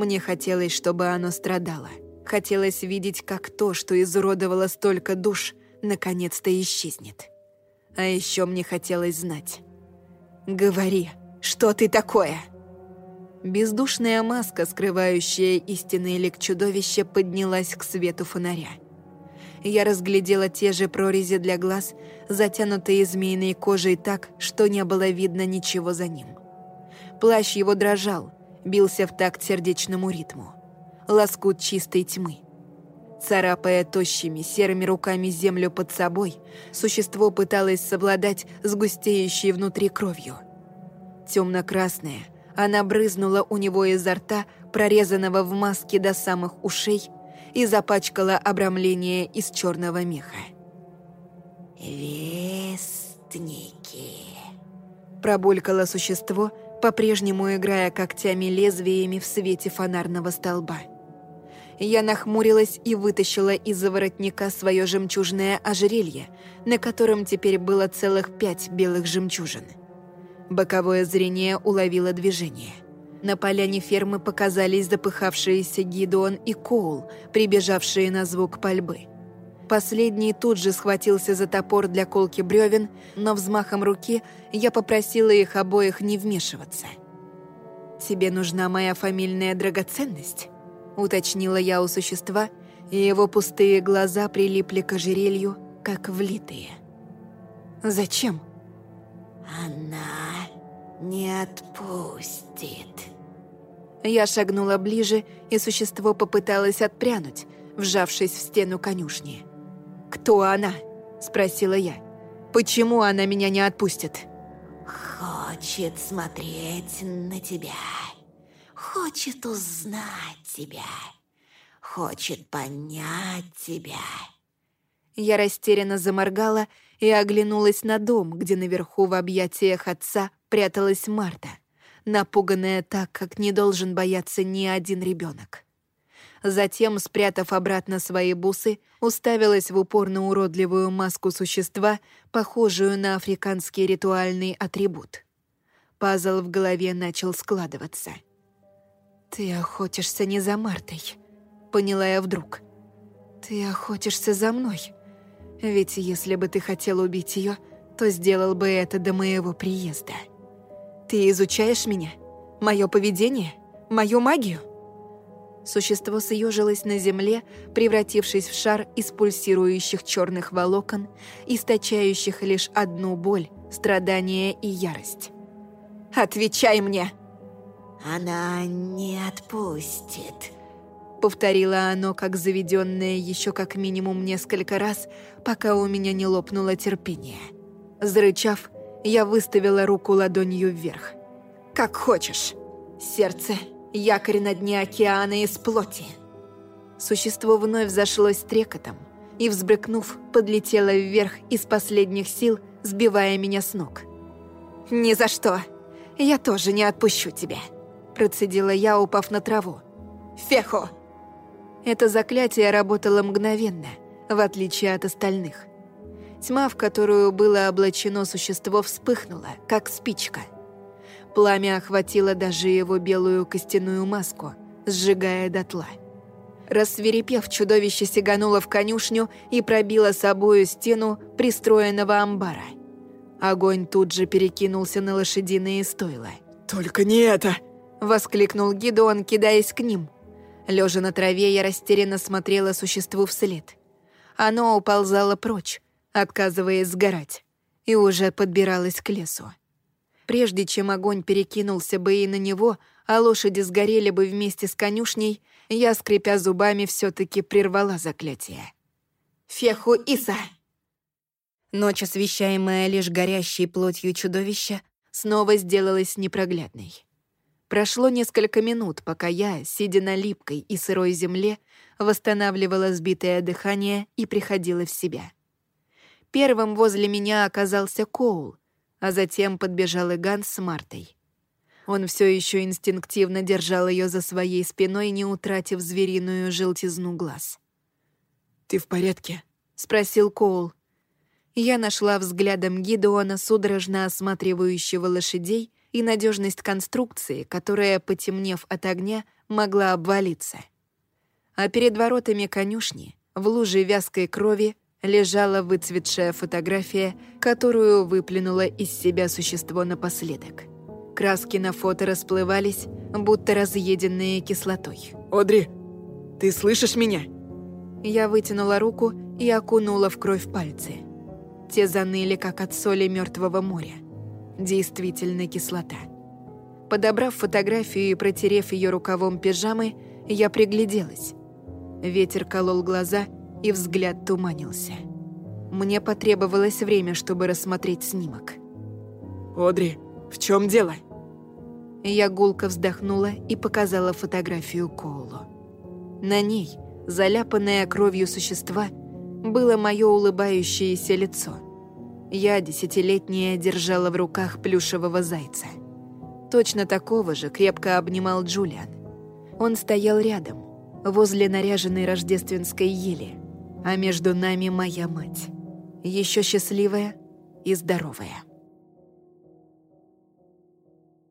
мне хотелось, чтобы оно страдало. Хотелось видеть, как то, что изуродовало столько душ, наконец-то исчезнет. А еще мне хотелось знать. «Говори, что ты такое?» Бездушная маска, скрывающая истинный лик чудовища, поднялась к свету фонаря. Я разглядела те же прорези для глаз, затянутые змеиной кожей так, что не было видно ничего за ним. Плащ его дрожал, бился в такт сердечному ритму. Лоскут чистой тьмы. Царапая тощими серыми руками землю под собой, существо пыталось совладать с густеющей внутри кровью. Темно-красная, она брызнула у него изо рта, прорезанного в маске до самых ушей, и запачкала обрамление из черного меха. «Вестники», — пробулькало существо, по-прежнему играя когтями-лезвиями в свете фонарного столба. Я нахмурилась и вытащила из-за воротника свое жемчужное ожерелье, на котором теперь было целых пять белых жемчужин. Боковое зрение уловило движение. На поляне фермы показались запыхавшиеся Гидеон и Коул, прибежавшие на звук пальбы. Последний тут же схватился за топор для колки бревен, но взмахом руки я попросила их обоих не вмешиваться. «Тебе нужна моя фамильная драгоценность?» — уточнила я у существа, и его пустые глаза прилипли к ожерелью, как влитые. «Зачем?» «Она не отпустит». Я шагнула ближе, и существо попыталось отпрянуть, вжавшись в стену конюшни. «Кто она?» – спросила я. «Почему она меня не отпустит?» «Хочет смотреть на тебя. Хочет узнать тебя. Хочет понять тебя». Я растерянно заморгала и оглянулась на дом, где наверху в объятиях отца пряталась Марта, напуганная так, как не должен бояться ни один ребенок. Затем, спрятав обратно свои бусы, уставилась в упор на уродливую маску существа, похожую на африканский ритуальный атрибут. Пазл в голове начал складываться. «Ты охотишься не за Мартой», — поняла я вдруг. «Ты охотишься за мной. Ведь если бы ты хотел убить ее, то сделал бы это до моего приезда. Ты изучаешь меня? Мое поведение? Мою магию?» Существо съежилось на земле, превратившись в шар из пульсирующих черных волокон, источающих лишь одну боль, страдание и ярость. «Отвечай мне!» «Она не отпустит», — повторило оно, как заведенное еще как минимум несколько раз, пока у меня не лопнуло терпение. Зарычав, я выставила руку ладонью вверх. «Как хочешь, сердце якорь на дне океана из плоти. Существо вновь зашлось трекотом и, взбрыкнув, подлетело вверх из последних сил, сбивая меня с ног. «Ни за что! Я тоже не отпущу тебя!» Процедила я, упав на траву. «Фехо!» Это заклятие работало мгновенно, в отличие от остальных. Тьма, в которую было облачено существо, вспыхнула, как спичка – Пламя охватило даже его белую костяную маску, сжигая дотла. Рассверепев, чудовище сигануло в конюшню и пробило собою стену пристроенного амбара. Огонь тут же перекинулся на лошадиные стойла. «Только не это!» — воскликнул Гидеон, кидаясь к ним. Лежа на траве, я растерянно смотрела существу вслед. Оно уползало прочь, отказываясь сгорать, и уже подбиралось к лесу. Прежде чем огонь перекинулся бы и на него, а лошади сгорели бы вместе с конюшней, я, скрипя зубами, все таки прервала заклятие. «Феху Иса!» Ночь, освещаемая лишь горящей плотью чудовища, снова сделалась непроглядной. Прошло несколько минут, пока я, сидя на липкой и сырой земле, восстанавливала сбитое дыхание и приходила в себя. Первым возле меня оказался Коул, а затем подбежал Иган с Мартой. Он все еще инстинктивно держал ее за своей спиной, не утратив звериную желтизну глаз. «Ты в порядке?» — спросил Коул. Я нашла взглядом Гидеона, судорожно осматривающего лошадей, и надежность конструкции, которая, потемнев от огня, могла обвалиться. А перед воротами конюшни, в луже вязкой крови, лежала выцветшая фотография, которую выплюнуло из себя существо напоследок. Краски на фото расплывались, будто разъеденные кислотой. «Одри, ты слышишь меня?» Я вытянула руку и окунула в кровь пальцы. Те заныли, как от соли мертвого моря. Действительно кислота. Подобрав фотографию и протерев ее рукавом пижамы, я пригляделась. Ветер колол глаза — и взгляд туманился. Мне потребовалось время, чтобы рассмотреть снимок. «Одри, в чем дело?» Я гулко вздохнула и показала фотографию Коулу. На ней, заляпанное кровью существа, было мое улыбающееся лицо. Я, десятилетняя, держала в руках плюшевого зайца. Точно такого же крепко обнимал Джулиан. Он стоял рядом, возле наряженной рождественской ели а между нами моя мать. Еще счастливая и здоровая.